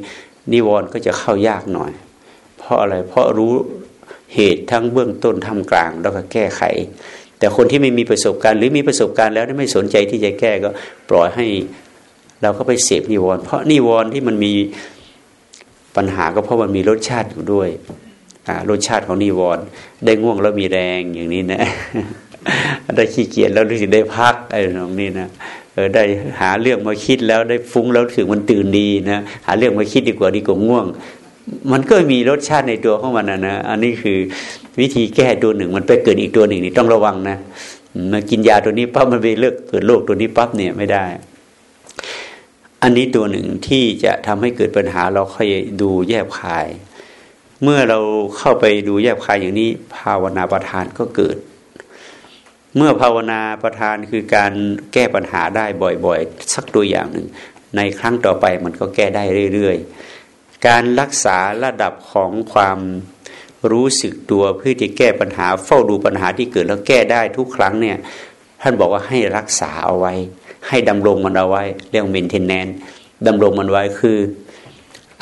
นิวรณ์ก็จะเข้ายากหน่อย เพราะอะไรเพราะรู้เหตุทั้งเบื้องต้นทำกลางแล้วก็แก้ไข แต่คนที่ไม่มีประสบการณ์ หรือมีประสบการณ์แล้วไม่สนใจที่จะแก้ก็ปล่อยให้ เราก็ไปเสพนิวรณ์เพราะนิวรณ์ที่มันมีปัญหาก็เพราะมันมีรสชาติอยู่ด้วยรสชาติของนิวรณ์ได้ง่วงแล้วมีแรงอย่างนี้นะได้ขี้เกียจแล้วรู้สึกได้พักไอ้ตรงนี้นะเออได้หาเรื่องมาคิดแล้วได้ฟุ้งแล้วถึงมันตื่นดีนะหาเรื่องมาคิดดีกว่าดีกว่าง่วง มันก็มีรสชาติในตัวของมันนะนะอันนี้คือวิธีแก้ตัวหนึ่ง มันไปเกิดอีกตัวหนึ่งนี่ต้องระวังนะมากินยาตัวนี้ปั๊บมันไปเลิกเกิดโรคตัวนี้ปั๊บเนี่ยไม่ได้ อันนี้ตัวหนึ่งที่จะทำให้เกิดปัญหาเราค่อยดูแยบคาย เมื่อเราเข้าไปดูแยบคายอย่างนี้ ภาวนาประทานก็เกิด เมื่อภาวนาประทานคือการแก้ปัญหาได้บ่อยๆ สักตัวอย่างหนึ่ง ในครั้งต่อไปมันก็แก้ได้เรื่อยๆ การรักษาระดับของความรู้สึกตัวเพื่อที่แก้ปัญหา เฝ้าดูปัญหาที่เกิดแล้วแก้ได้ทุกครั้งเนี่ยท่านบอกว่าให้รักษาเอาไว้ ให้ดำรงมันเอาไว้ เรื่องเมนเทนแนนดำรงมันไว้คือ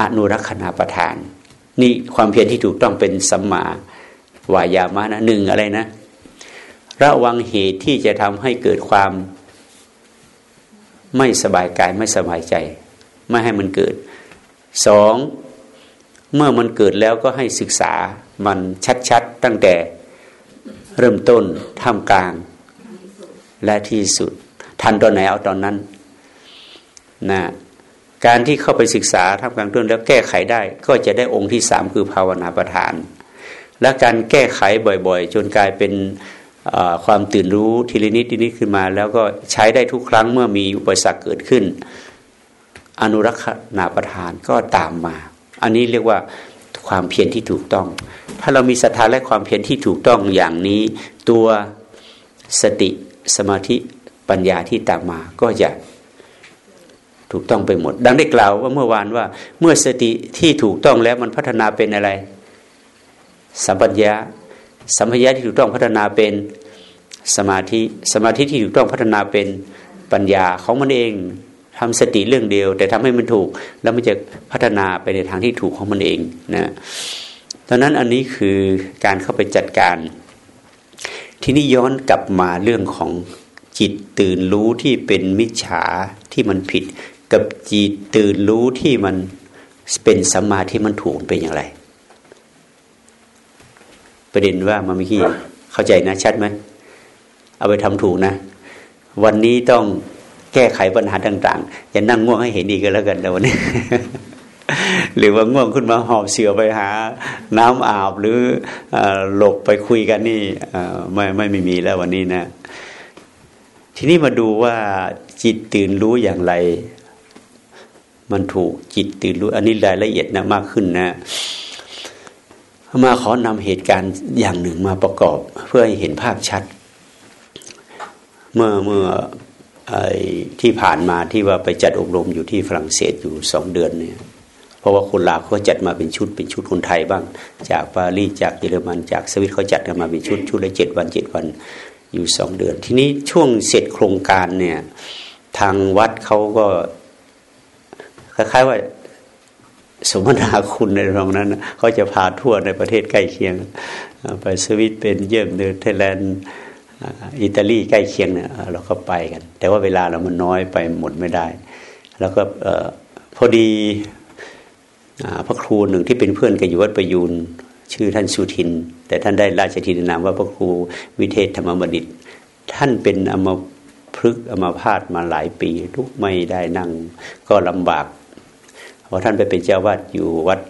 อนุรักษณาประทาน นี่ความเพียรที่ถูกต้องเป็นสัมมาวายามะนะหนึ่งอะไรนะ ระวังเหตุที่จะทำให้เกิดความไม่สบายกายไม่สบายใจ ไม่ให้มันเกิดสองเมื่อมันเกิดแล้วก็ให้ศึกษามันชัดๆตั้งแต่เริ่มต้นท่ามกลาง และที่สุด ทันตอนไหนเอาตอนนั้นนะการที่เข้าไปศึกษาท่ามกลางต้นแล้วแก้ไขได้ ก็จะได้องค์ที่สามคือภาวนาประธาน และการแก้ไขบ่อยๆ จนกลายเป็นความตื่นรู้ทีละนิดทีนิดขึ้นมา แล้วก็ใช้ได้ทุกครั้งเมื่อมีอุปสรรคเกิดขึ้น อนุรักษณาประทานก็ตามมา อันนี้เรียกว่าความเพียรที่ถูกต้อง ถ้าเรามีศรัทธาและความเพียรที่ถูกต้องอย่างนี้ ตัวสติสมาธิ ปัญญาที่ตามมาก็จะถูกต้องไปหมด ดังได้กล่าวว่าเมื่อวานว่า เมื่อสติที่ถูกต้องแล้วมันพัฒนาเป็นอะไร สัมปัญญาสัมผัสที่ถูกต้องพัฒนาเป็นสมาธิสมาธิที่ถูกต้องพัฒนาเป็นปัญญาของมันเองทำสติเรื่องเดียว แต่ทำให้มันถูกแล้วมันจะพัฒนาไปในทางที่ถูกของมันเองนะดังนั้นอันนี้คือการเข้าไปจัดการ ทีนี้ย้อนกลับมาเรื่องของ จิตตื่นรู้ที่เป็นมิจฉาที่มันผิด กับจิตตื่นรู้ที่มันเป็นสัมมาที่มันถูกเป็นอย่างไร ประเด็นว่ามาเมื่อกี้เข้าใจนะชัดไหมเอาไปทำถูกนะ วันนี้ต้องแก้ไขปัญหาต่าง ๆ อย่านั่งง่วงให้เห็นดีกันแล้วกันแต่วันนี้ หรือว่าง่วงขึ้นมาหอบเสือไปหา น้ำอาบหรือหลบไปคุยกันนี่ไม่ไม่ไม่มีแล้ววันนี้นะ ทีนี้มาดูว่าจิตตื่นรู้อย่างไร มันถูกจิตตื่นรู้ อันนี้รายละเอียดนะมากขึ้นนะ มาขอนำเหตุการณ์อย่างหนึ่งมาประกอบ เพื่อให้เห็นภาพชัด เมื่อเมื่อที่ผ่านมาที่ว่าไปจัดอบรมอยู่ที่ฝรั่งเศสอยู่สองเดือนเนี่ยเพราะว่าคนลาวเขาจัดมาเป็นชุดเป็นชุดคนไทยบ้าง จากปารีสจากเยอรมันจากสวิตเขาจัดกันมาเป็นชุดชุดละเจ็ดวันเจ็ดวัน อยู่สองเดือน ทีนี้ช่วงเสร็จโครงการเนี่ย ทางวัดเขาก็ คล้ายๆว่า สมนาคุณในตรงนั้นเขาจะพาทั่วในประเทศใกล้เคียง ไปสวิตเป็นเยี่ยมเนเธอร์แลนด์อิตาลีใกล้เคียงเนี่ยเราก็ไปกัน แต่ว่าเวลาเรามันน้อยไปหมดไม่ได้ แล้วก็พอดีพระครูหนึ่งที่เป็นเพื่อนกันอยู่วัดประยูน ชื่อท่านสุทิน แต่ท่านได้ราชทินนามว่าพระครูวิเทศธรรมบดิต ท่านเป็นอมพฤกอมพาตมาหลายปีทุกไม่ได้นั่งก็ลำบาก เพอท่านไปเป็นเจ้าวาดอยู่วัด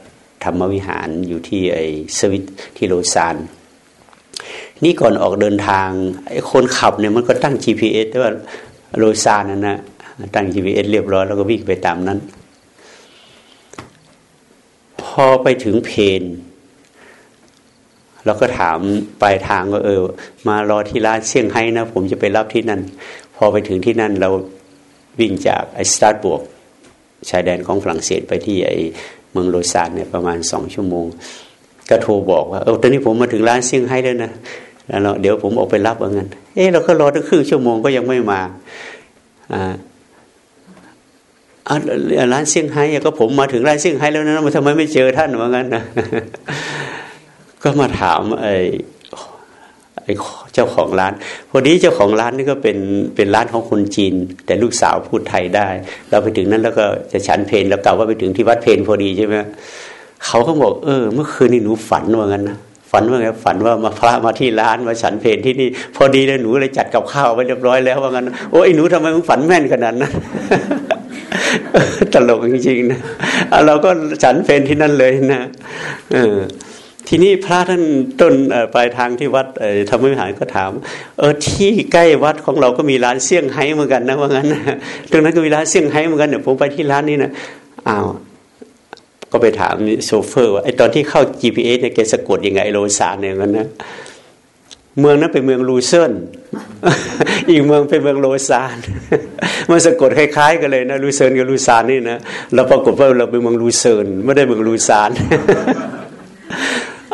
ธรรมวิหารอยู่ที่ไอสวิตที่โลซานนี่ก่อนออกเดินทางไอ้คนขับเนี่ยมันก็ตั้ง GPS แต่ว่าโลซานนั่นนะตั้ง GPS เรียบร้อยแล้วก็วิ่งไปตามนั้น พอไปถึงเพน เราก็ถามปลายทางว่าเออ มารอที่ร้านเซี่ยงไฮ้นะ ผมจะไปรับที่นั่น พอไปถึงที่นั่นเราวิ่งจากไอสตาร์ทบวกชายแดนของฝรั่งเศสไปที่ไอเมืองโลซานเนี่ยประมาณสองชั่วโมง ก็โทรบอกว่าเออตอนนี้ผมมาถึงร้านเซี่ยงไฮ้แล้วนะแล้วเดี๋ยวผมออกไปรับเอาเงินเออเราก็รอตั้งครึ่งชั่วโมงก็ยังไม่มาอ่าร้านเซี่ยงไฮ้ก็ผมมาถึงร้านเซี่ยงไฮ้แล้วนะมันทำไมไม่เจอท่านว่างั้นนะ ก็มาถามไอ้เจ้าของร้านพอดีเจ้าของร้านนี่ก็เป็นเป็นร้านของคนจีน แต่ลูกสาวพูดไทยได้ เราไปถึงนั้นแล้วก็จะฉันเพนแล้วกล่าวว่าไปถึงที่วัดเพนพอดีใช่ไหมเขาก็บอกเออ เมื่อคืนนี้หนูฝันว่างั้นนะฝันว่าไงฝันว่ามาพระมาที่ร้านมาฉันเพนที่นี่ พอดีเลยหนูเลยจัดกับข้าวไว้เรียบร้อยแล้วว่างั้นโอ้ยหนูทำไมมึงฝันแม่นขนาดนั้นตลกจริงๆนะเราก็ฉันเพนที่นั่นเลยนะเออ ทีนี้พระท่านต้นปลายทางที่วัดธรรมวิหารก็ถาม เออที่ใกล้วัดของเราก็มีร้านเสี่ยงไฮ้เหมือนกันนะว่างั้นตรงนั้นก็มีร้านเสี่ยงไฮ้เหมือนกันเนี่ยผมไปที่ร้านนี้นะอ้าวก็ไปถามโชเฟอร์ว่าไอตอนที่เข้า GPS เนี่ยแกสะกดยังไงโลซานเนี่ยกันนะเมืองนั้นเป็นเมืองลูเซินอีกเมืองเป็นเมืองโลซาน มันสะกดคล้ายๆกันเลยนะลูเซินกับลูซานนี่นะเราปรากฏว่าเราเป็นเมืองลูเซินไม่ได้เมืองลูซาน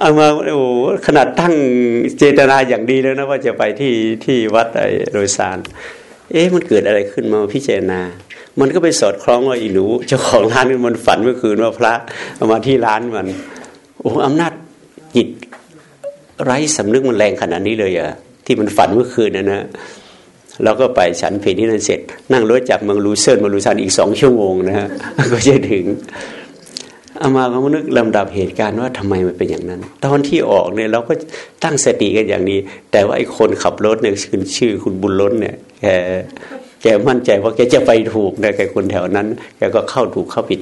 เอามาโอ้ขนาดตั้งเจตนาอย่างดีแล้วนะว่าจะไปที่ที่วัดไอ้โดยสาร เอ๊ะมันเกิดอะไรขึ้นมาพิจารณา มันก็ไปสอดคล้องว่าอีหนู เจ้าของร้านมันฝันเมื่อคืนว่าพระเอามาที่ร้านมันโอ้อำนาจจิตไร้สำนึกมันแรงขนาดนี้เลยอะที่มันฝันเมื่อคืนนะนะเราก็ไปฉันเพลที่นั่นเสร็จ นั่งรถจากเมืองลูเซิร์นมาลูซานอีกสองชั่วโมงนะฮะก็จะถึง อามาก็นึกลำดับเหตุการณ์ว่าทำไมมันเป็นอย่างนั้น ตอนที่ออกเนี่ยเราก็ตั้งสติกันอย่างนี้ แต่ว่าไอ้คนขับรถเนี่ยคือชื่อคุณบุญล้นเนี่ยแกแกมั่นใจว่าแกจะไปถูกนะแกคนแถวนั้นแกก็เข้าถูกเข้าผิด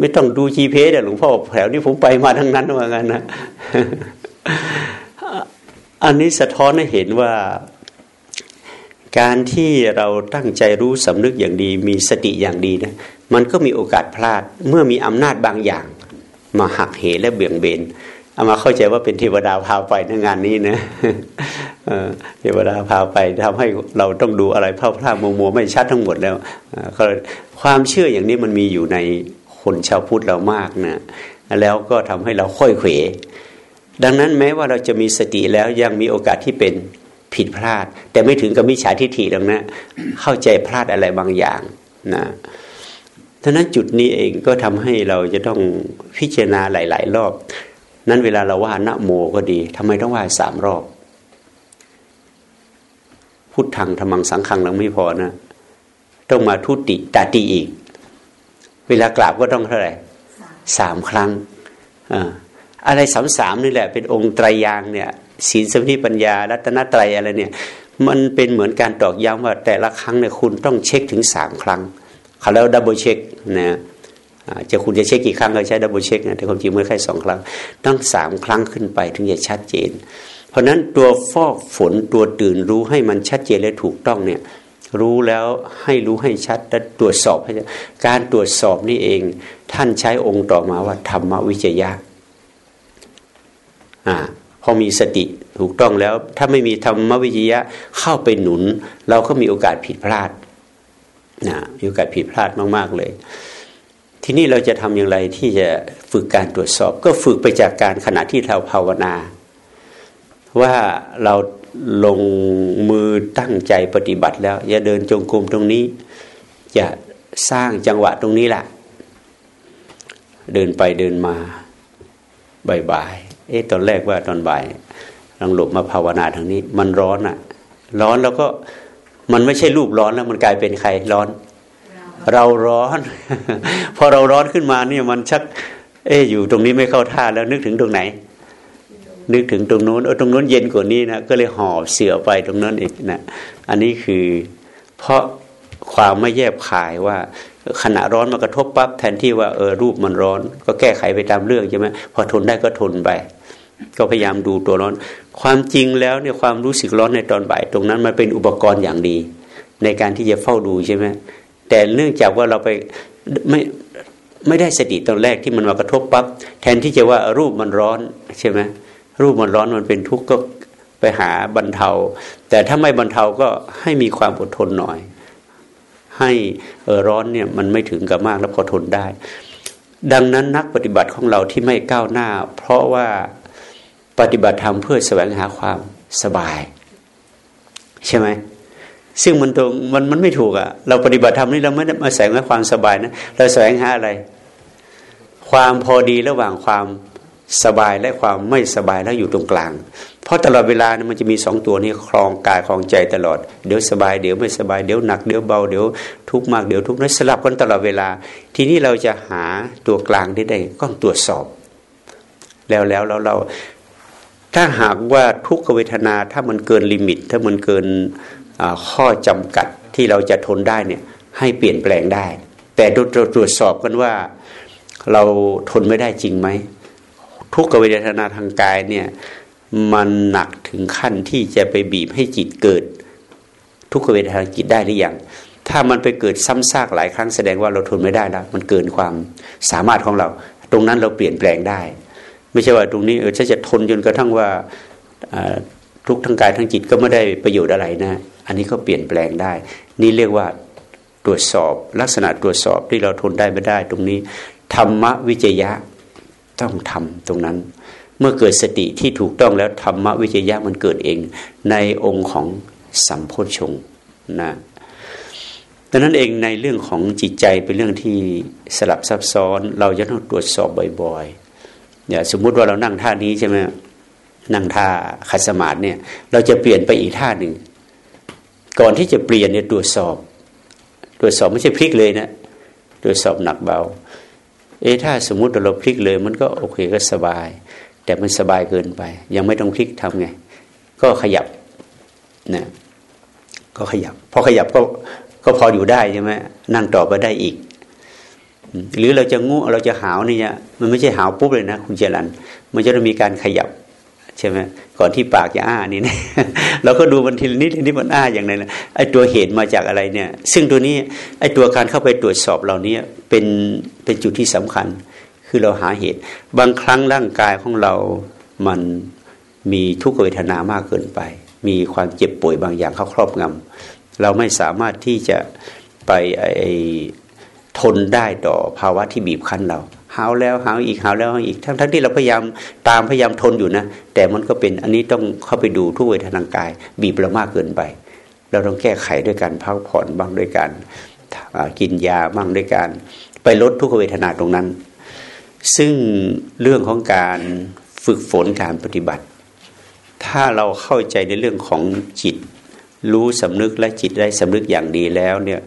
ไม่ต้องดูจีเพสหลวงพ่อแถวนี้ผมไปมาทั้งนั้นว่างั้นนะอันนี้สะท้อนให้เห็นว่า การที่เราตั้งใจรู้สำนึกอย่างดี มีสติอย่างดีนะ มันก็มีโอกาสพลาดเมื่อมีอำนาจบางอย่าง มาหักเหและเบี่ยงเบนเอามาเข้าใจว่าเป็นเทวดาพาไปในงานนี้นะเทวดาพาไปทำให้เราต้องดูอะไรพลาดพลาดมัวมัวไม่ชัดทั้งหมดแล้วความเชื่ออย่างนี้มันมีอยู่ในคนชาวพุทธเรามากนะแล้วก็ทำให้เราค่อยเขวดังนั้นแม้ว่าเราจะมีสติแล้วยังมีโอกาสที่เป็นผิดพลาด แต่ไม่ถึงกับมิจฉาทิฏฐิหรอกนะเข้าใจพลาดอะไรบางอย่างนะ ท่านั้นจุดนี้เองก็ทำให้เราจะต้องพิจารณาหลาย ๆ รอบ นั้นเวลาเราว่านะโมก็ดีทำไมต้องว่าสามรอบ พุทธังธรรมังสังขังเราไม่พอนะ ต้องมาทุติตาตีอีก เวลากราบก็ต้องเท่าไหร่สามครั้งอะไรสามสามนี่แหละ เป็นองค์ไตรยางเนี่ยศีลสมาธิปัญญา รัตนตรัยอะไรเนี่ย มันเป็นเหมือนการตอกย้ำว่าแต่ละครั้งเนี่ยคุณต้องเช็คถึงสามครั้ง เขาแล้ว double check นะจะคุณจะเช็คกี่ครั้งก็ใช้ double check นะแต่ความจริงไม่ใช่สองครั้ง ต้องสามครั้งขึ้นไปถึงจะชัดเจน เพราะนั้นตัวฝึกฝนตัวตื่นรู้ให้มันชัดเจนและถูกต้องเนี่ยรู้แล้วให้รู้ให้ชัดและตรวจสอบให้การตรวจสอบนี่เอง ท่านใช้องค์ต่อมาว่าธรรมวิจยะอ่าพอมีสติถูกต้องแล้ว ถ้าไม่มีธรรมวิจยะเข้าไปหนุน เราก็มีโอกาสผิดพลาด นะมีโอกาสผิดพลาดมาก ๆ เลย ทีนี้เราจะทำอย่างไรที่จะฝึกการตรวจสอบ ก็ฝึกไปจากการขณะที่เราภาวนา ว่าเราลงมือตั้งใจปฏิบัติแล้ว อย่าเดินจงกรมตรงนี้ จะสร้างจังหวะตรงนี้แหละเดินไปเดินมาบ่ายๆเอ๊ะตอนแรกว่าตอนบ่ายลังหลบมาภาวนาทางนี้ มันร้อนอะ่ะ ร้อนแล้วก็ มันไม่ใช่รูปร้อนแล้วมันกลายเป็นใครร้อน เราร้อน พอเราร้อนขึ้นมาเนี่ยมันชัก เอ๊อยู่ตรงนี้ไม่เข้าท่าแล้วนึกถึงตรงไหน นึกถึงตรงโน้นเออตรงโน้นเย็นกว่านี้นะก็เลยหอบเสือไปตรงนั้นอีกนะอันนี้คือเพราะความไม่แยบขายว่าขณะร้อนมากระทบปั๊บแทนที่ว่าเออรูปมันร้อน ก็แก้ไขไปตามเรื่องใช่ไหมพอทนได้ก็ทนไป ก็พยายามดูตัวร้อน ความจริงแล้วเนี่ยความรู้สึกร้อนในตอนบ่าย ตรงนั้นมันเป็นอุปกรณ์อย่างดี ในการที่จะเฝ้าดูใช่ไหมแต่เนื่องจากว่าเราไปไม่ไม่ได้สติตอนแรกที่มันมากระทบปั๊บแทนที่จะว่ารูปมันร้อนใช่ไหมรูปมันร้อนมันเป็นทุกข์ก็ไปหาบรรเทา แต่ถ้าไม่บรรเทาก็ให้มีความอดทนหน่อย ให้เออร้อนเนี่ยมันไม่ถึงกับมากแล้วพอทนได้ ดังนั้นนักปฏิบัติของเราที่ไม่ก้าวหน้า เพราะว่า ปฏิบัติธรรมเพื่อแสวงหาความสบาย ใช่ไหมซึ่งมันตรงมันมันไม่ถูกอะ่ะ เราปฏิบัติธรรมนี่เราไม่ได้มาแสวงหาความสบายนะเราแสวงหาอะไร ความพอดีระหว่างความสบายและความไม่สบายแล้วอยู่ตรงกลาง เพราะตลอดเวลานะมันจะมีสองตัวนี้ครองกายครองใจตลอด เดี๋ยวสบายเดี๋ยวไม่สบายเดี๋ยวหนักเดี๋ยวเบาเดี๋ยวทุกข์มากเดี๋ยวทุกข์น้อยสลับกันตลอดเวลา ทีนี้เราจะหาตัวกลางได้ได้ก็ตรวจสอบ แล้วแล้วเราเรา ถ้าหากว่าทุกขเวทนาถ้ามันเกิน limit ถ้ามันเกินข้อจำกัดที่เราจะทนได้เนี่ยให้เปลี่ยนแปลงได้ แต่เราตรวจสอบกันว่าเราทนไม่ได้จริงไหมทุกขเวทนาทางกายเนี่ยมันหนักถึงขั้นที่จะไปบีบให้จิตเกิด ทุกขเวทนาจิตได้หรือยังถ้ามันไปเกิดซ้ำซากหลายครั้งแสดงว่าเราทนไม่ได้แล้วมันเกินความสามารถของเรา ตรงนั้นเราเปลี่ยนแปลงได้ ไม่ใช่ว่าตรงนี้เออฉันจะทนจนกระทั่งว่าทุกทั้งกายทั้งจิตก็ไม่ได้ประโยชน์อะไรนะ อันนี้ก็เปลี่ยนแปลงได้ นี่เรียกว่าตรวจสอบลักษณะตรวจสอบที่เราทนได้ไม่ได้ ตรงนี้ธรรมวิจยะต้องทำตรงนั้น เมื่อเกิดสติที่ถูกต้องแล้วธรรมวิจยะมันเกิดเอง ในองค์ของสัมโพชงนะดังนั้นเองในเรื่องของจิตใจเป็นเรื่องที่สลับซับซ้อน เราจะต้องตรวจสอบบ่อยๆ อย่าสมมุติว่าเรานั่งท่านี้ใช่ไหมนั่งท่าขัดสมาธิเนี่ย เราจะเปลี่ยนไปอีกท่าหนึ่งก่อนที่จะเปลี่ยนเนี่ยตรวจสอบ ตรวจสอบไม่ใช่พลิกเลยนะตรวจสอบหนักเบา เอ๊ถ้าสมมุติเราพลิกเลย มันก็โอเคก็สบาย แต่มันสบายเกินไป ยังไม่ต้องพลิกทำไง ก็ขยับนะก็ขยับ พอขยับก็ก็พออยู่ได้ใช่ไหมนั่งต่อไปได้อีก หรือเราจะงูเราจะหาวนี่เนี่ยมันไม่ใช่หาวปุ๊บเลยนะคุณเจรันมันจะต้องมีการขยับใช่ไหมก่อนที่ปากจะอ้านี่นะเราก็ดูมันทีละนิดทีนี้มันอ้าอย่างไรนะไอ้ตัวเหตุมาจากอะไรเนี่ย ซึ่งตัวนี้ไอ้ตัวการเข้าไปตรวจสอบเหล่านี้เป็นเป็นจุดที่สำคัญ คือเราหาเหตุ บางครั้งร่างกายของเรามันมีทุกขเวทนามากเกินไป มีความเจ็บป่วยบางอย่างเข้าครอบงำเราไม่สามารถที่จะไปไอ ทนได้ต่อภาวะที่บีบคั้นเราหาวแล้วหาวอีกหาวแล้วหาวอีก ทั้งทั้งที่เราพยายามตามพยายามทนอยู่นะ แต่มันก็เป็นอันนี้ต้องเข้าไปดูทุกเวทนางกาย บีบเรามากเกินไป เราต้องแก้ไขด้วยการพักผ่อนบ้างด้วยการกินยาบ้างด้วยการไปลดทุกเวทนาตรงนั้น ซึ่งเรื่องของการฝึกฝนการปฏิบัติ ถ้าเราเข้าใจในเรื่องของจิต รู้สำนึกและจิตได้สำนึกอย่างดีแล้วเนี่ย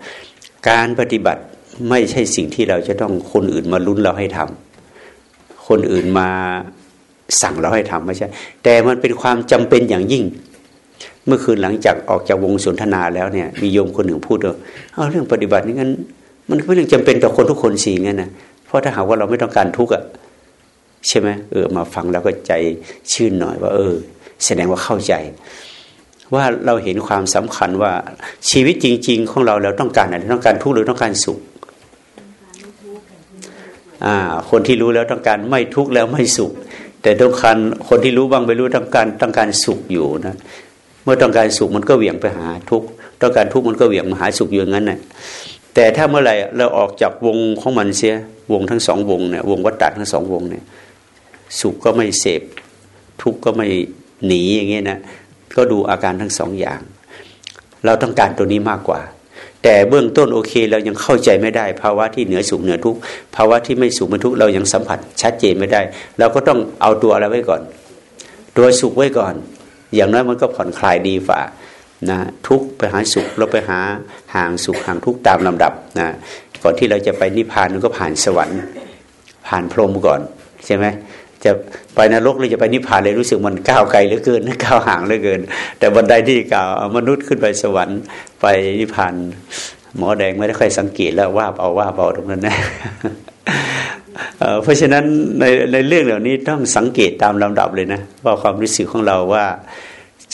การปฏิบัติ ไม่ใช่สิ่งที่เราจะต้องคนอื่นมาลุ้นเราให้ทำคนอื่นมาสั่งเราให้ทำไม่ใช่ แต่มันเป็นความจำเป็นอย่างยิ่ง เมื่อคืนหลังจากออกจากวงสนทนาแล้วเนี่ยมีโยมคนหนึ่งพูดว่าเอาเรื่องปฏิบัตินี่งั้น มันเป็นเรื่องจำเป็นต่อคนทุกคนสิงั้นนะเพราะถ้าหากว่าเราไม่ต้องการทุกข์อะใช่ไหมเออมาฟังแล้วก็ใจชื่นหน่อยว่า เออ แสดงว่าเข้าใจ ว่าเราเห็นความสำคัญว่าชีวิตจริง ๆ ของเราเราต้องการอะไรต้องการทุกข์หรือต้องการสุข คนที่รู้แล้วต้องการไม่ทุกข์แล้วไม่สุข แต่ต้องการคนที่รู้บ้างไม่รู้ต้องการต้องการสุขอยู่นะเมื่อต้องการสุขมันก็เหวี่ยงไปหาทุกข์ต้องการทุกข์มันก็เหวี่ยงมาหาสุขอยู่งั้นนะแต่ถ้าเมื่อไหร่เราออกจากวงของมันเสียวงทั้งสองวงเนี่ยวงวัฏฏะทั้งสองวงเนี่ยสุขก็ไม่เสพ ทุกข์ก็ไม่หนีอย่างเงี้ยนะก็ดูอาการทั้งสองอย่าง เราต้องการตัวนี้มากกว่า แต่เบื้องต้นโอเค เรายังเข้าใจไม่ได้ ภาวะที่เหนือสุขเหนือทุกภาวะที่ไม่สุขไม่ทุกเรายังสัมผัสชัดเจนไม่ได้ เราก็ต้องเอาตัวอะไรไว้ก่อน ตัวสุขไว้ก่อน อย่างน้อยมันก็ผ่อนคลายดีฝ่านะทุกไปหาสุขเราไปหาห่างสุขห่างทุกตามลำดับนะก่อนที่เราจะไปนิพพานมันก็ผ่านสวรรค์ ผ่านพรหมก่อนใช่ไหม จะไปนรกหรือจะไปนิพพานเลยรู้สึกมันก้าวไกลเหลือเกินก้าวห่างเหลือเกิน แต่บันไดที่กล่าวมนุษย์ขึ้นไปสวรรค์ไปนิพพานหมอแดงไม่ได้ค่อยสังเกตแล้วว่าเอาว่าเอาตรงนั้นนะเพราะฉะนั้นในในเรื่องเหล่านี้ต้องสังเกตตามลำดับเลยนะว่าความรู้สึกของเราว่า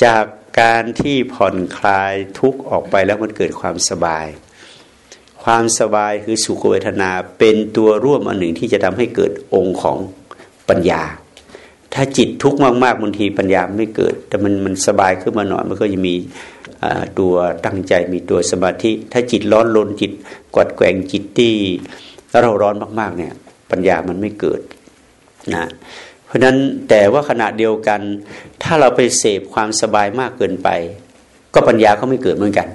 จากการที่ผ่อนคลายทุกข์ออกไปแล้วมันเกิดความสบาย ความสบายคือสุขเวทนาเป็นตัวร่วมอันหนึ่งที่จะทำให้เกิดองค์ของ ปัญญา ถ้าจิตทุกข์มากๆบางทีปัญญาไม่เกิด แต่มันมันสบายขึ้นมาหน่อยมันก็จะมีตัวตั้งใจมีตัวสมาธิ ถ้าจิตร้อนลนจิตกวัดแกงจิตที่เราร้อนมากๆเนี่ยปัญญามันไม่เกิดนะเพราะฉะนั้นแต่ว่าขณะเดียวกัน ถ้าเราไปเสพความสบายมากเกินไป ก็ปัญญาก็ไม่เกิดเหมือนกัน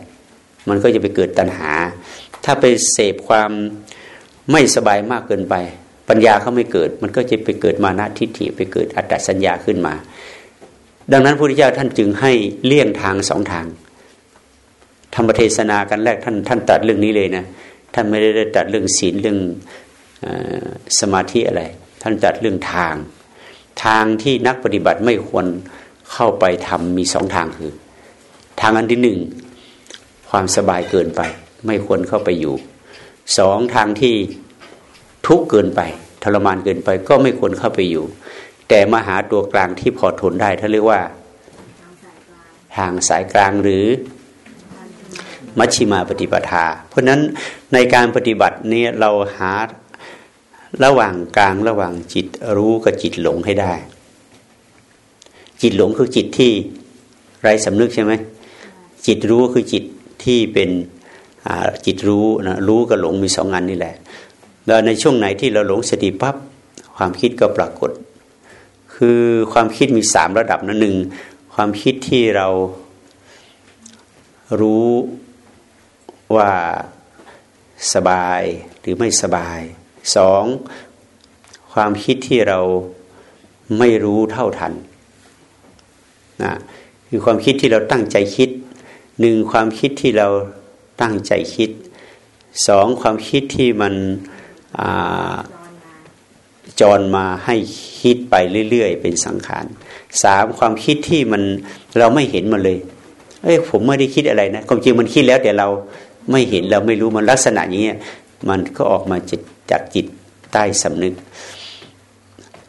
มันก็จะไปเกิดตัณหา ถ้าไปเสพความไม่สบายมากเกินไป ปัญญาเขาไม่เกิด มันก็จะไปเกิดมานะทิฏฐิไปเกิดอัตตสัญญาขึ้นมา ดังนั้นพระพุทธเจ้าท่านจึงให้เลี่ยงทางสองทางธรรมเทศนากันแรกท่านท่านตัดเรื่องนี้เลยนะท่านไม่ได้ตัดเรื่องศีลเรื่องอสมาธิอะไร ท่านตัดเรื่องทาง ทางที่นักปฏิบัติไม่ควรเข้าไปทำมีสองทางคือ ทางอันที่หนึ่งความสบายเกินไป ไม่ควรเข้าไปอยู่สองทางที่ ทุกข์เกินไปทรมานเกินไปก็ไม่ควรเข้าไปอยู่ แต่มาหาตัวกลางที่พอทนได้ท่านเรียกว่าทางสายกลางหรือมัชชิมาปฏิปทา เพราะนั้นในการปฏิบัตินี้เราหาระหว่างกลางระหว่างจิตรู้กับจิตหลงให้ได้ จิตหลงคือจิตที่ไร้สำนึกใช่ไหมจิตรู้คือจิตที่เป็นจิตรู้นะรู้กับหลงมีสองอันนี่แหละ แล้วในช่วงไหนที่เราหลงสติปับ๊บความคิดก็ปรากฏคคือความคิดมีสามระดับนะหนึ่งความคิดที่เรารู้ว่าสบายหรือไม่สบายสองความคิดที่เราไม่รู้เท่าทันนะคือความคิดที่เราตั้งใจคิดหนึ่งความคิดที่เราตั้งใจคิดสองความคิดที่มัน จรมาให้คิดไปเรื่อยๆ เป็นสังขารสามความคิดที่มันเราไม่เห็นมันเลย เอ้ยผมไม่ได้คิดอะไรนะความจริงมันคิดแล้วแต่เราไม่เห็นเราไม่รู้มันลักษณะอย่างนี้มันก็ออกมาจากจิตใต้สำนึก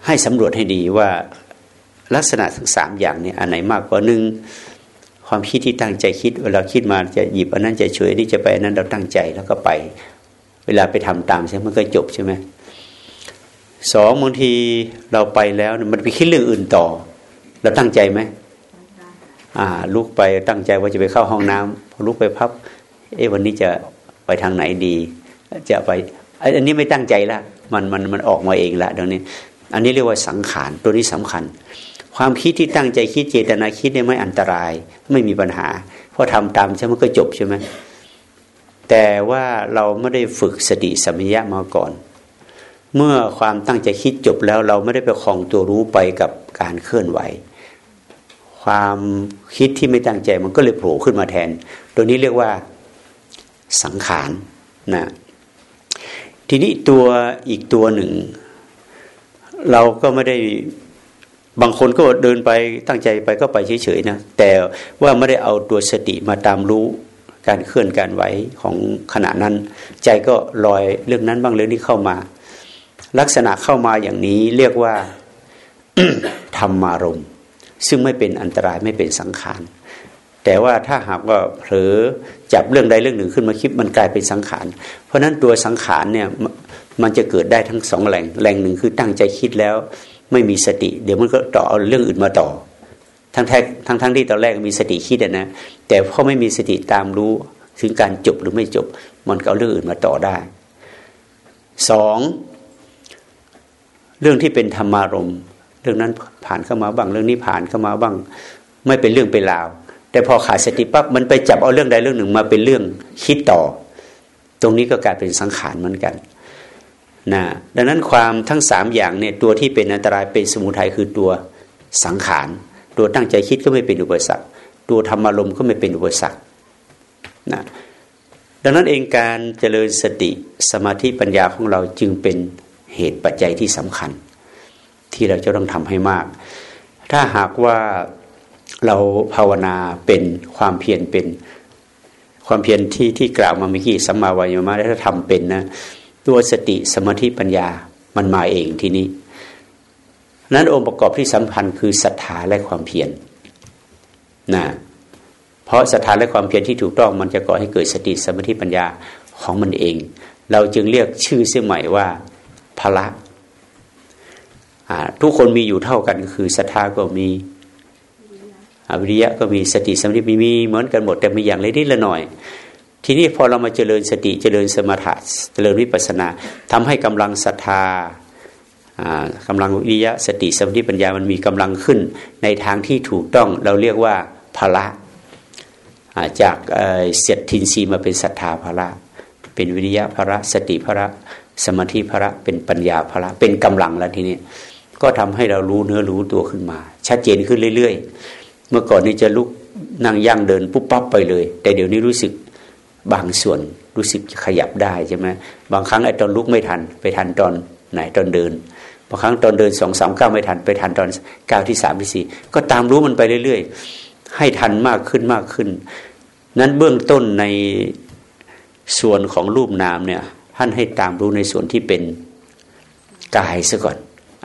ให้สำรวจให้ดีว่าลักษณะทั้งสามอย่างนี้อันไหนมากกว่าหนึ่งความคิดที่ตั้งใจคิดเวลาคิดมาจะหยิบอันนั้นจะช่วยนี่จะไปอันนั้นเราตั้งใจแล้วก็ไป เวลาไปทำตามใช่ไหมมันก็จบใช่ไหมสองบางทีเราไปแล้วมันไปคิดเรื่องอื่นต่อ เราตั้งใจไหมอ่า ลุกไปตั้งใจว่าจะไปเข้าห้องน้ำพอลุกไปพับ เอ๊ะวันนี้จะไปทางไหนดี จะไป อันนี้ไม่ตั้งใจละมันมันมันออกมาเองละเดี๋ยวนี้ อันนี้เรียกว่าสังขารตัวนี้สำคัญ ความคิดที่ตั้งใจคิดเจตนาคิดเนี่ยไม่อันตราย ไม่มีปัญหาเพราะทำตามใช่ไหมก็จบใช่ไหม แต่ว่าเราไม่ได้ฝึกสติสัมยามาก่อน เมื่อความตั้งใจคิดจบแล้วเราไม่ได้ไปคลองตัวรู้ไปกับการเคลื่อนไหว ความคิดที่ไม่ตั้งใจมันก็เลยโผล่ขึ้นมาแทน ตัวนี้เรียกว่าสังขารนะทีนี้ตัวอีกตัวหนึ่ง เราก็ไม่ได้บางคนก็เดินไปตั้งใจไปก็ไปเฉยๆนะแต่ว่าไม่ได้เอาตัวสติมาตามรู้ การเคลื่อนการไหวของขณะนั้น ใจก็ลอยเรื่องนั้นบ้างเรื่องนี้เข้ามา ลักษณะเข้ามาอย่างนี้เรียกว่าธรรมารมซึ่งไม่เป็นอันตรายไม่เป็นสังขารแต่ว่าถ้าหากว่าเผลอจับเรื่องใดเรื่องหนึ่งขึ้นมาคิดมันกลายเป็นสังขาร เพราะฉะนั้นตัวสังขารเนี่ยมันจะเกิดได้ทั้งสองแหล่งแหล่งหนึ่งคือตั้งใจคิดแล้ว ไม่มีสติ เดี๋ยวมันก็ต่อเอาเรื่องอื่นมาต่อ ทั้งแท้ทั้งทั้งที่ตอนแรกมีสติคิดนะ แต่พอไม่มีสติตามรู้ถึงการจบหรือไม่จบ มันก็เอาเรื่องอื่นมาต่อได้สองเรื่องที่เป็นธรรมารมเรื่องนั้นผ่านเข้ามาบ้าง เรื่องนี้ผ่านเข้ามาบ้าง ไม่เป็นเรื่องเป็นราว แต่พอขาดสติปั๊บมันไปจับเอาเรื่องใดเรื่องหนึ่งมาเป็นเรื่องคิดต่อ ตรงนี้ก็กลายเป็นสังขารเหมือนกันนะดังนั้นความทั้งสามอย่างเนี่ยตัวที่เป็นอันตรายเป็นสมุทัยคือตัวสังขาร ตัวตั้งใจคิดก็ไม่เป็นอุปสรรค ตัวธรรมารมก็ไม่เป็นอุปสรรคนะดังนั้นเองการเจริญสติสมาธิปัญญาของเราจึงเป็นเหตุปัจจัยที่สำคัญ ที่เราจะต้องทำให้มาก ถ้าหากว่าเราภาวนาเป็นความเพียรเป็นความเพียรที่ที่กล่าวมาเมื่อกี้สัมมาวายมะถ้าทำเป็นนะตัวสติสมาธิปัญญามันมาเองทีนี้ นั้นองค์ประกอบที่สำคัญคือศรัทธาและความเพียรนะเพราะศรัทธาและความเพียรที่ถูกต้องมันจะก่อให้เกิดสติสมาธิปัญญาของมันเอง เราจึงเรียกชื่อเสียใหม่ว่าพละทุกคนมีอยู่เท่ากันคือศรัทธาก็มีอวิริยะก็มีสติสมาธิมีเหมือนกันหมดแต่มีอย่างเล็กๆละหน่อย ทีนี้พอเรามาเจริญสติเจริญสมถะเจริญวิปัสนาทำให้กำลังศรัทธา กำลังวิยะสติสมาธิปัญญามันมีกำลังขึ้น ในทางที่ถูกต้องเราเรียกว่าพละจากเสียทินรีมาเป็นศรัทธาพละ เป็นวิริยะพระสติพระสมาธิพระเป็นปัญญาพระเป็นกำลังแล้วทีนี้ก็ทำให้เรารู้เนื้อรู้ตัวขึ้นมา ชัดเจนขึ้นเรื่อย ๆ เมื่อก่อนนี้จะลุกนั่งย่างเดินปุ๊บปั๊บไปเลย แต่เดี๋ยวนี้รู้สึกบางส่วนรู้สึกขยับได้ใช่ไหมบางครั้งไอ้ตอนลุกไม่ทันไปทันตอนไหนตอนเดิน บางครั้งตอนเดินสองสามก้าวไม่ทันไปทันตอนก้าวที่สามที่สี่ก็ตามรู้มันไปเรื่อยๆ ให้ทันมากขึ้นมากขึ้น นั้นเบื้องต้นในส่วนของรูปนามเนี่ยท่านให้ตามรู้ในส่วนที่เป็นกายซะก่อน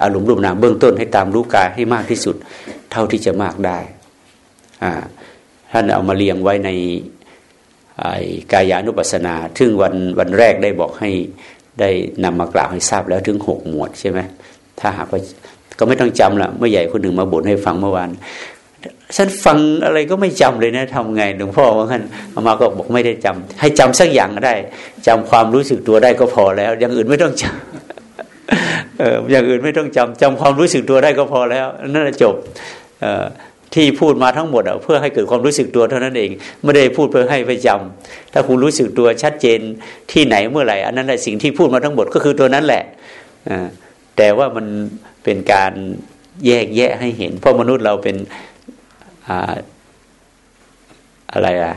อารมณ์รูปนามเบื้องต้นให้ตามรู้กายให้มากที่สุด เท่าที่จะมากได้ท่านเอามาเรียงไว้ในกายานุปัสสนาถึงวันวันแรกได้บอกให้ได้นำมากล่าวให้ทราบแล้วถึงหกหมวดใช่ไหม ถ้าหากว่าก็ไม่ต้องจำละเมื่อใหญ่คนหนึ่งมาบ่นให้ฟังเมื่อวานฉันฟังอะไรก็ไม่จำเลยนะทำไงหลวงพ่อว่าท่านอามาก็บอกไม่ได้จำให้จำสักอย่างก็ได้จำความรู้สึกตัวได้ก็พอแล้ว อย่างอื่นไม่ต้องจำอออย่างอื่นไม่ต้องจำจำความรู้สึกตัวได้ก็พอแล้วนั่นจบเออที่พูดมาทั้งหมดเพื่อให้เกิดความรู้สึกตัวเท่านั้นเอง ไม่ได้พูดเพื่อให้ไปจำถ้าคุณรู้สึกตัวชัดเจนที่ไหนเมื่อไหร่อันนั้นแหละสิ่งที่พูดมาทั้งหมดก็คือตัวนั้นแหละอ่า แต่ว่ามันเป็นการแยกแยะให้เห็น เพราะมนุษย์เราเป็นอะไรอะ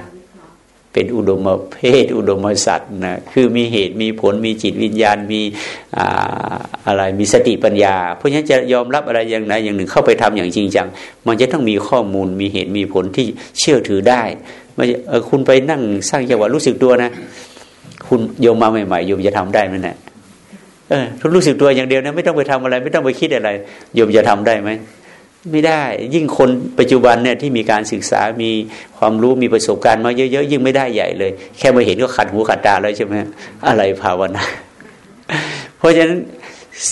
เป็นอุดมเพศ อุดมสัตว์นะคือมีเหตุมีผลมีจิตวิญญาณมีอะไรมีสติปัญญา เพราะฉะนั้นจะยอมรับอะไรอย่างไหนอย่างหนึ่งเข้าไปทำอย่างจริงจัง มันจะต้องมีข้อมูลมีเหตุมีผลที่เชื่อถือได้ไม่คุณไปนั่งสร้างจังหวะรู้สึกตัวนะ คุณโยมมาใหม่ๆโยมจะทำได้ไหมเนี่ย เออรู้สึกตัวอย่างเดียวนะไม่ต้องไปทำอะไร ไม่ต้องไปคิดอะไรโยมจะทำได้ไหมไม่ได้ ยิ่งคนปัจจุบันเนี่ยที่มีการศึกษามีความรู้มีประสบการณ์มาเยอะๆยิ่งไม่ได้ใหญ่เลย แค่มาเห็นก็ขัดหูขัดตาแล้วใช่ไหมอะไรภาวนาเพราะฉะนั้น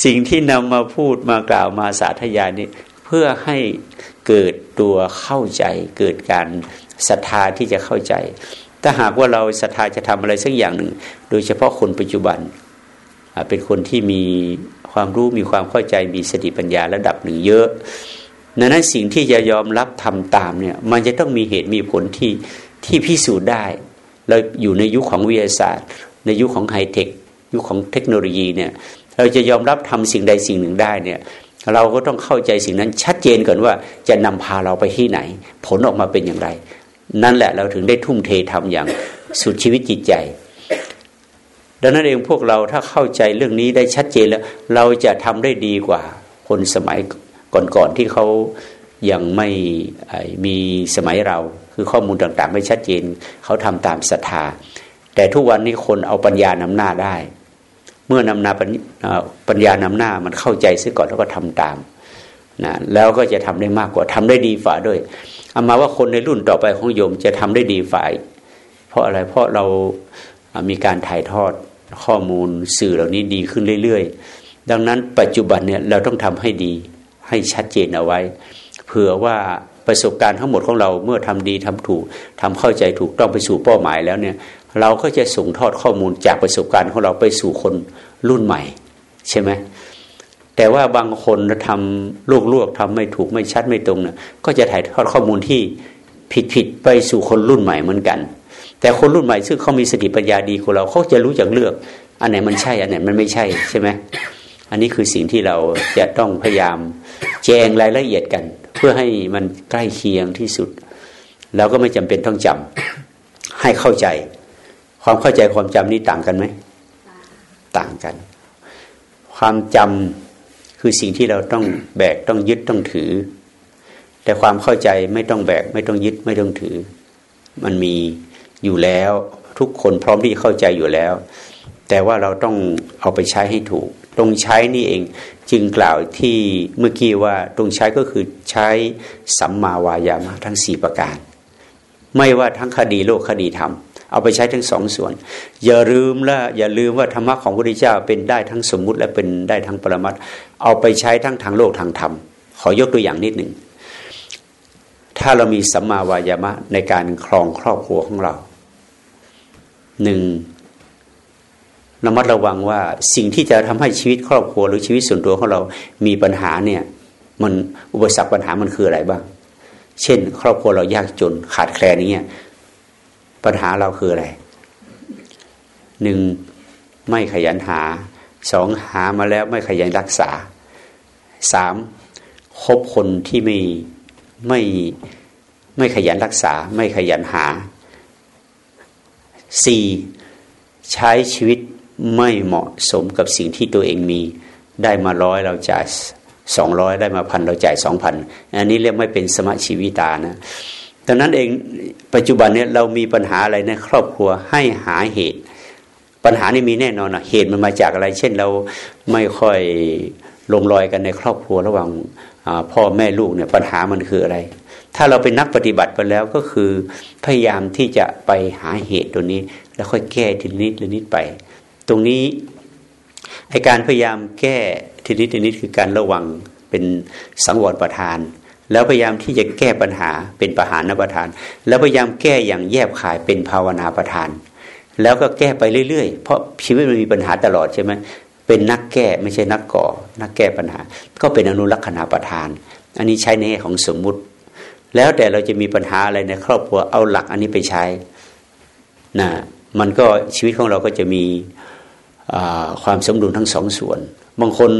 สิ่งที่นำมาพูดมากล่าวมาสาธยายนี่เพื่อให้เกิดตัวเข้าใจ เกิดการศรัทธาที่จะเข้าใจ ถ้าหากว่าเราศรัทธาจะทำอะไรสักอย่างหนึ่ง โดยเฉพาะคนปัจจุบัน เป็นคนที่มีความรู้มีความเข้าใจมีสติปัญญาระดับหนึ่งเยอะดังนั้นสิ่งที่จะยอมรับทำตามเนี่ยมันจะต้องมีเหตุมีผลที่ที่พิสูจน์ได้ เราอยู่ในยุคของวิทยาศาสตร์ ในยุคของไฮเทคยุคของเทคโนโลยีเนี่ยเราจะยอมรับทำสิ่งใดสิ่งหนึ่งได้เนี่ยเราก็ต้องเข้าใจสิ่งนั้นชัดเจนก่อนว่าจะนำพาเราไปที่ไหน ผลออกมาเป็นอย่างไร นั่นแหละเราถึงได้ทุ่มเททำอย่างสุดชีวิตจิตใจ ดังนั้นเองพวกเราถ้าเข้าใจเรื่องนี้ได้ชัดเจนแล้ว เราจะทำได้ดีกว่า คนสมัยก่อนๆที่เขายังไม่มีสมัยเรา คือข้อมูลต่างๆ ไม่ชัดเจนเขาทำตามศรัทธา แต่ทุกวันนี้คนเอาปัญญานำหน้าได้ เมื่อนำนาปัญญานำหน้ามันเข้าใจซะก่อนแล้วก็ทำตามนะแล้วก็จะทำได้มากกว่าทำได้ดีฝ่าด้วยเอามาว่าคนในรุ่นต่อไปของโยมจะทำได้ดีฝ่าย เพราะอะไรเพราะเรามีการถ่ายทอด ข้อมูลสื่อเหล่านี้ดีขึ้นเรื่อยๆ ดังนั้นปัจจุบันเนี่ยเราต้องทำให้ดีให้ชัดเจนเอาไว้ เผื่อว่าประสบการณ์ทั้งหมดของเราเมื่อทำดีทำถูกทำเข้าใจถูกต้องไปสู่เป้าหมายแล้วเนี่ยเราก็จะส่งทอดข้อมูลจากประสบการณ์ของเราไปสู่คนรุ่นใหม่ ใช่ไหมแต่ว่าบางคนทำลวกๆทำไม่ถูกไม่ชัดไม่ตรงเนี่ยก็จะถ่ายทอดข้อมูลที่ผิดๆไปสู่คนรุ่นใหม่เหมือนกัน แต่คนรุ่นใหม่ซึ่งเขามีสติปัญญาดีกว่าเราเขาจะรู้จักเลือก อันไหนมันใช่อันไหนมันไม่ใช่ใช่ไหมอันนี้คือสิ่งที่เราจะต้องพยายามแจงรายละเอียดกัน เพื่อให้มันใกล้เคียงที่สุดเราก็ไม่จำเป็นต้องจำให้เข้าใจ ความเข้าใจความจำนี่ต่างกันไหมต่างกัน ความจำคือสิ่งที่เราต้องแบกต้องยึดต้องถือ แต่ความเข้าใจไม่ต้องแบก ไม่ต้องยึดไม่ต้องถือ มันมี อยู่แล้ว ทุกคนพร้อมที่เข้าใจอยู่แล้ว แต่ว่าเราต้องเอาไปใช้ให้ถูก ตรงใช้นี่เองจึงกล่าวที่เมื่อกี้ว่าตรงใช้ก็คือใช้สัมมาวายามะทั้งสี่ประการ ไม่ว่าทั้งคดีโลกคดีธรรมเอาไปใช้ทั้งสองส่วน อย่าลืมละอย่าลืมว่าธรรมะของพระพุทธเจ้าเป็นได้ทั้งสมมุติและเป็นได้ทั้งปรมัตเอาไปใช้ทั้งทางโลกทางธรรม ขอยกตัวอย่างนิดหนึ่งถ้าเรามีสัมมาวายามะในการครองครอบครัวของเรา หนึ่งระมัดระวังว่าสิ่งที่จะทำให้ชีวิตครอบครัวหรือชีวิตส่วนตัวของเรามีปัญหาเนี่ยมันอุปสรรคปัญหามันคืออะไรบ้าง เช่น ครอบครัวเรายากจนขาดแคลนนี้ยปัญหาเราคืออะไรหนึ่งไม่ขยันหาสองหามาแล้วไม่ขยันรักษาสามคบคนที่ไม่ไม่ไม่ขยันรักษา ไม่ขยันหา สี่ใช้ชีวิตไม่เหมาะสมกับสิ่งที่ตัวเองมี ได้มาร้อยเราจ่ายสองร้อยได้มาพันเราจ่ายสองพันอันนี้เรียกไม่เป็นสมชีวิตานะดังนั้นเองปัจจุบันเนี่ยเรามีปัญหาอะไรในครอบครัวให้หาเหตุ ปัญหานี่มีแน่นอนนะเหตุมันมาจากอะไร เช่นเราไม่ค่อยลงรอยกันในครอบครัวระหว่างพ่อแม่ลูกเนี่ยปัญหามันคืออะไร ถ้าเราเป็นนักปฏิบัติไปแล้วก็คือพยายามที่จะไปหาเหตุตัวนี้ แล้วค่อยแก้ทีนิดทีนิดไป ตรงนี้ไอการพยายามแก้ทีนี้ทีนี้คือการระวังเป็นสังวรประทาน แล้วพยายามที่จะแก้ปัญหาเป็นประหารนประทาน แล้วพยายามแก้อย่างแยบขายเป็นภาวนาประทาน แล้วก็แก้ไปเรื่อยๆ เพราะชีวิตมันมีปัญหาตลอดใช่ไหมเป็นนักแก้ไม่ใช่นักก่อ นักแก้ปัญหา ก็เป็นอนุลักษณะประทาน อันนี้ใช้ในของสมมุติ แล้วแต่เราจะมีปัญหาอะไรในครอบครัวเอาหลักอันนี้ไปใช้นะมันก็ชีวิตของเราก็จะมีความสมดุลทั้งสองส่วน บางคน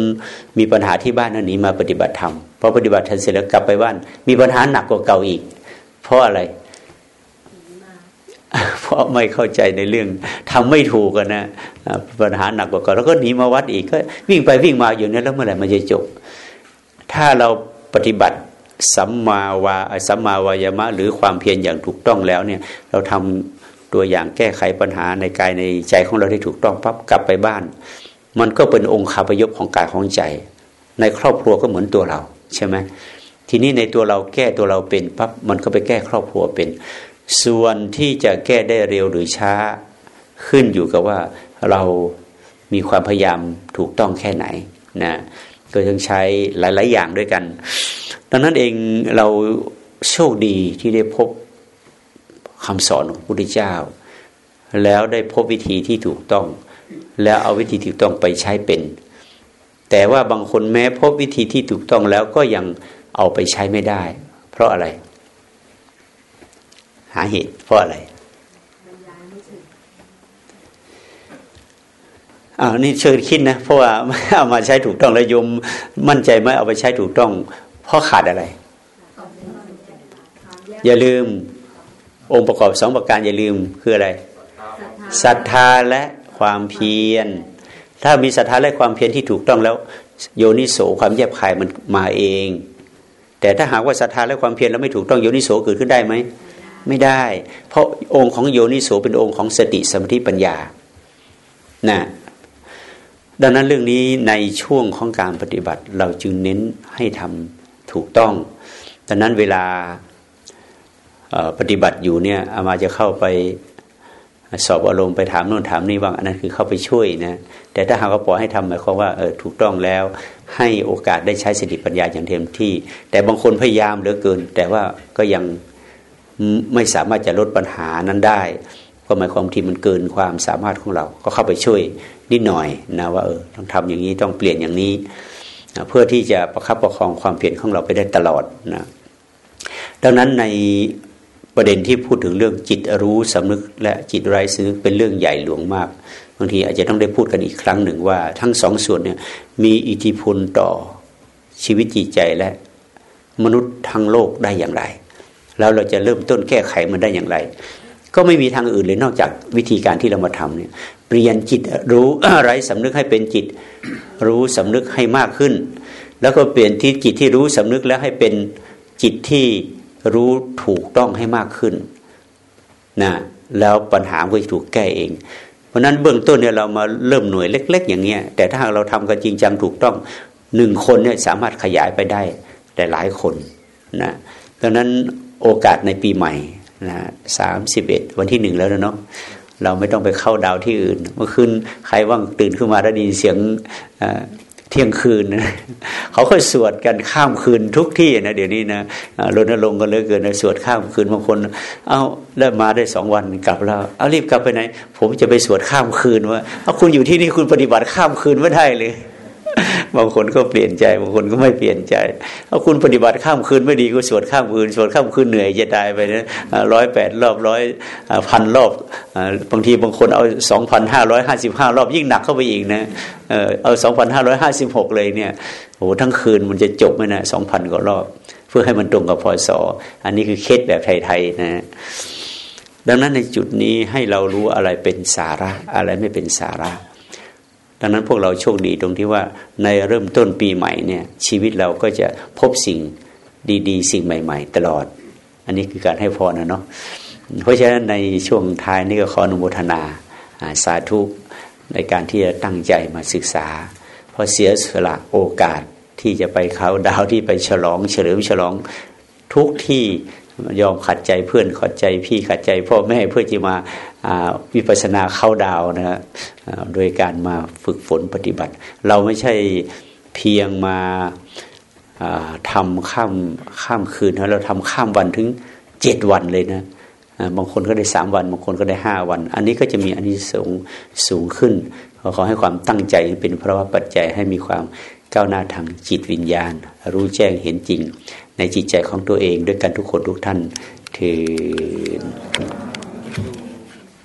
มีปัญหาที่บ้านนั่นนี้มาปฏิบัติธรรมพอปฏิบัติธรรมเสร็จแล้วกลับไปบ้าน มีปัญหาหนักกว่าเก่าอีก เพราะอะไร เพราะไม่เข้าใจในเรื่องทำไม่ถูกกันนะปัญหาหนักกว่าเก่าแล้วก็หนีมาวัดอีกก็วิ่งไปวิ่งมาอยู่นี่แล้วเมื่อไหร่มันจะจบ ถ้าเราปฏิบัติ สัมมาวาสัมมาวายามะ หรือความเพียรอย่างถูกต้องแล้วเนี่ย เราทำตัวอย่างแก้ไขปัญหาในกายในใจของเราได้ถูกต้องปั๊บกลับไปบ้าน มันก็เป็นองค์คาพยพของกายของใจ ในครอบครัวก็เหมือนตัวเราใช่ไหมทีนี้ในตัวเราแก้ตัวเราเป็นปั๊บมันก็ไปแก้ครอบครัวเป็น ส่วนที่จะแก้ได้เร็วหรือช้า ขึ้นอยู่กับว่าเรามีความพยายามถูกต้องแค่ไหนนะ ก็ต้องใช้หลาย ๆ อย่างด้วยกัน ดังนั้นเองเราโชคดีที่ได้พบคำสอนของพระพุทธเจ้า แล้วได้พบวิธีที่ถูกต้อง แล้วเอาวิธีถูกต้องไปใช้เป็น แต่ว่าบางคนแม้พบวิธีที่ถูกต้องแล้วก็ยังเอาไปใช้ไม่ได้ เพราะอะไร หาเหตุเพราะอะไร อ้าวนี่เชิญคิดนะเพราะว่าเอามาใช้ถูกต้องแล้วยมมั่นใจไหมเอาไปใช้ถูกต้อง เพราะขาดอะไร อย่าลืมองค์ประกอบสองประการอย่าลืมคืออะไรศรัทธาและความเพียร ถ้ามีศรัทธาและความเพียรที่ถูกต้องแล้ว โยนิโสความแยบคายมันมาเอง แต่ถ้าหากว่าศรัทธาและความเพียรแล้วไม่ถูกต้องโยนิโสเกิดขึ้นได้ไหมไม่ได้ เพราะองค์ของโยนิโสเป็นองค์ของสติสมาธิปัญญานะ ดังนั้นเรื่องนี้ในช่วงของการปฏิบัติเราจึงเน้นให้ทำถูกต้องดังนั้นเวลาปฏิบัติอยู่เนี่ยอามาจะเข้าไปสอบอารมณ์ไปถามโน่นถามนี่บ้างอันนั้นคือเข้าไปช่วยนะแต่ถ้าหากว่าปล่อยให้ทำหมายความว่าเออถูกต้องแล้ว ให้โอกาสได้ใช้สติปัญญาอย่างเต็มที่ แต่บางคนพยายามเหลือเกิน แต่ว่าก็ยังไม่สามารถจะลดปัญหานั้นได้ ก็หมายความที่มันเกินความสามารถของเรา ก็เข้าไปช่วยนิดหน่อยนะว่าเออต้องทำอย่างนี้ต้องเปลี่ยนอย่างนี้นะเพื่อที่จะประคับประคองความเปลี่ยนของเราไปได้ตลอดนะดังนั้นในประเด็นที่พูดถึงเรื่องจิตรู้สำนึกและจิตไร้ซื้อเป็นเรื่องใหญ่หลวงมากบางทีอาจจะต้องได้พูดกันอีกครั้งหนึ่งว่า ทั้งสองส่วนเนี่ยมีอิทธิพลต่อชีวิตจิตใจและมนุษย์ทั้งโลกได้อย่างไร แล้วเราจะเริ่มต้นแก้ไขมันได้อย่างไร ก็ไม่มีทางอื่นเลยนอกจากวิธีการที่เรามาทำเนี่ยเปลี่ยนจิตรู้ไร้สำนึกให้เป็นจิตรู้สำนึกให้มากขึ้น แล้วก็เปลี่ยนที่จิตที่รู้สำนึกแล้วให้เป็นจิตที่รู้ถูกต้องให้มากขึ้นนะแล้วปัญหาก็จะถูกแก้เอง เพราะนั้นเบื้องต้นเนี่ยเรามาเริ่มหน่วยเล็ก ๆ อย่างเงี้ยแต่ถ้าเราทำกันจริงจังถูกต้องหนึ่งคนเนี่ยสามารถขยายไปได้แต่หลายคนนะดังนั้นโอกาสในปีใหม่ นะสามสิบเอ็ดวันที่หนึ่งแล้วนะเนาะเราไม่ต้องไปเข้าดาวที่อื่น เมื่อคืนใครว่างตื่นขึ้นมาได้ยินเสียงเที่ยงคืน เขาค่อยสวดกันข้ามคืนทุกที่นะเดี๋ยวนี้นะรณรงค์กันเลยเกินนะสวดข้ามคืนบางคน เอาได้มาได้สองวันกลับแล้วเอารีบกลับไปไหน ผมจะไปสวดข้ามคืนว่าเอาคุณอยู่ที่นี่คุณปฏิบัติข้ามคืนไม่ได้เลย บางคนก็เปลี่ยนใจบางคนก็ไม่เปลี่ยนใจเอาคุณปฏิบัติข้ามคืนไม่ดีก็สวดข้ามคืนสวดข้ามคืนเหนื่อยจะตายไปนะร้อยแปดรอบร้อยพันรอบบางทีบางคนเอาสองพันห้าร้อยห้าสิบห้ารอบยิ่งหนักเข้าไปอีกนะเอาสองพันห้าร้อยห้าสิบหกเลยเนี่ยโอ้ทั้งคืนมันจะจบไหมนะสองพันกว่ารอบ เพื่อให้มันตรงกับพศอันนี้คือเคสแบบไทยๆนะดังนั้นในจุดนี้ให้เรารู้อะไรเป็นสาระอะไรไม่เป็นสาระ ดังนั้นพวกเราโชคดีตรงที่ว่าในเริ่มต้นปีใหม่เนี่ยชีวิตเราก็จะพบสิ่งดีๆ สิ่งใหม่ ๆ ตลอด อันนี้คือการให้พรนะเนาะเพราะฉะนั้นในช่วงท้ายนี่ก็ขออนุโมทนาสาธุในการที่จะตั้งใจมาศึกษา เพราะเสียสละโอกาสที่จะไปเขาดาวที่ไปฉลอง เฉลิมฉลองทุกที่ยอมขัดใจเพื่อนขัดใจพี่ขัดใจพ่อแม่เพื่อจะมา วิปัสนาเข้าดาวนะฮะโดยการมาฝึกฝนปฏิบัติ เราไม่ใช่เพียงมาทำข้ามข้ามคืนนะเราทำข้ามวันถึงเจ็ดวันเลยนะบางคนก็ได้สามวันบางคนก็ได้ห้าวัน อันนี้ก็จะมีอันนี้สูงสูงขึ้นขอให้ความตั้งใจเป็นเพราะว่าปัจจัยให้มีความก้าวหน้าทางจิตวิญญาณ รู้แจ้งเห็นจริง ในจิตใจของตัวเองด้วยกันทุกคนทุกท่านคือ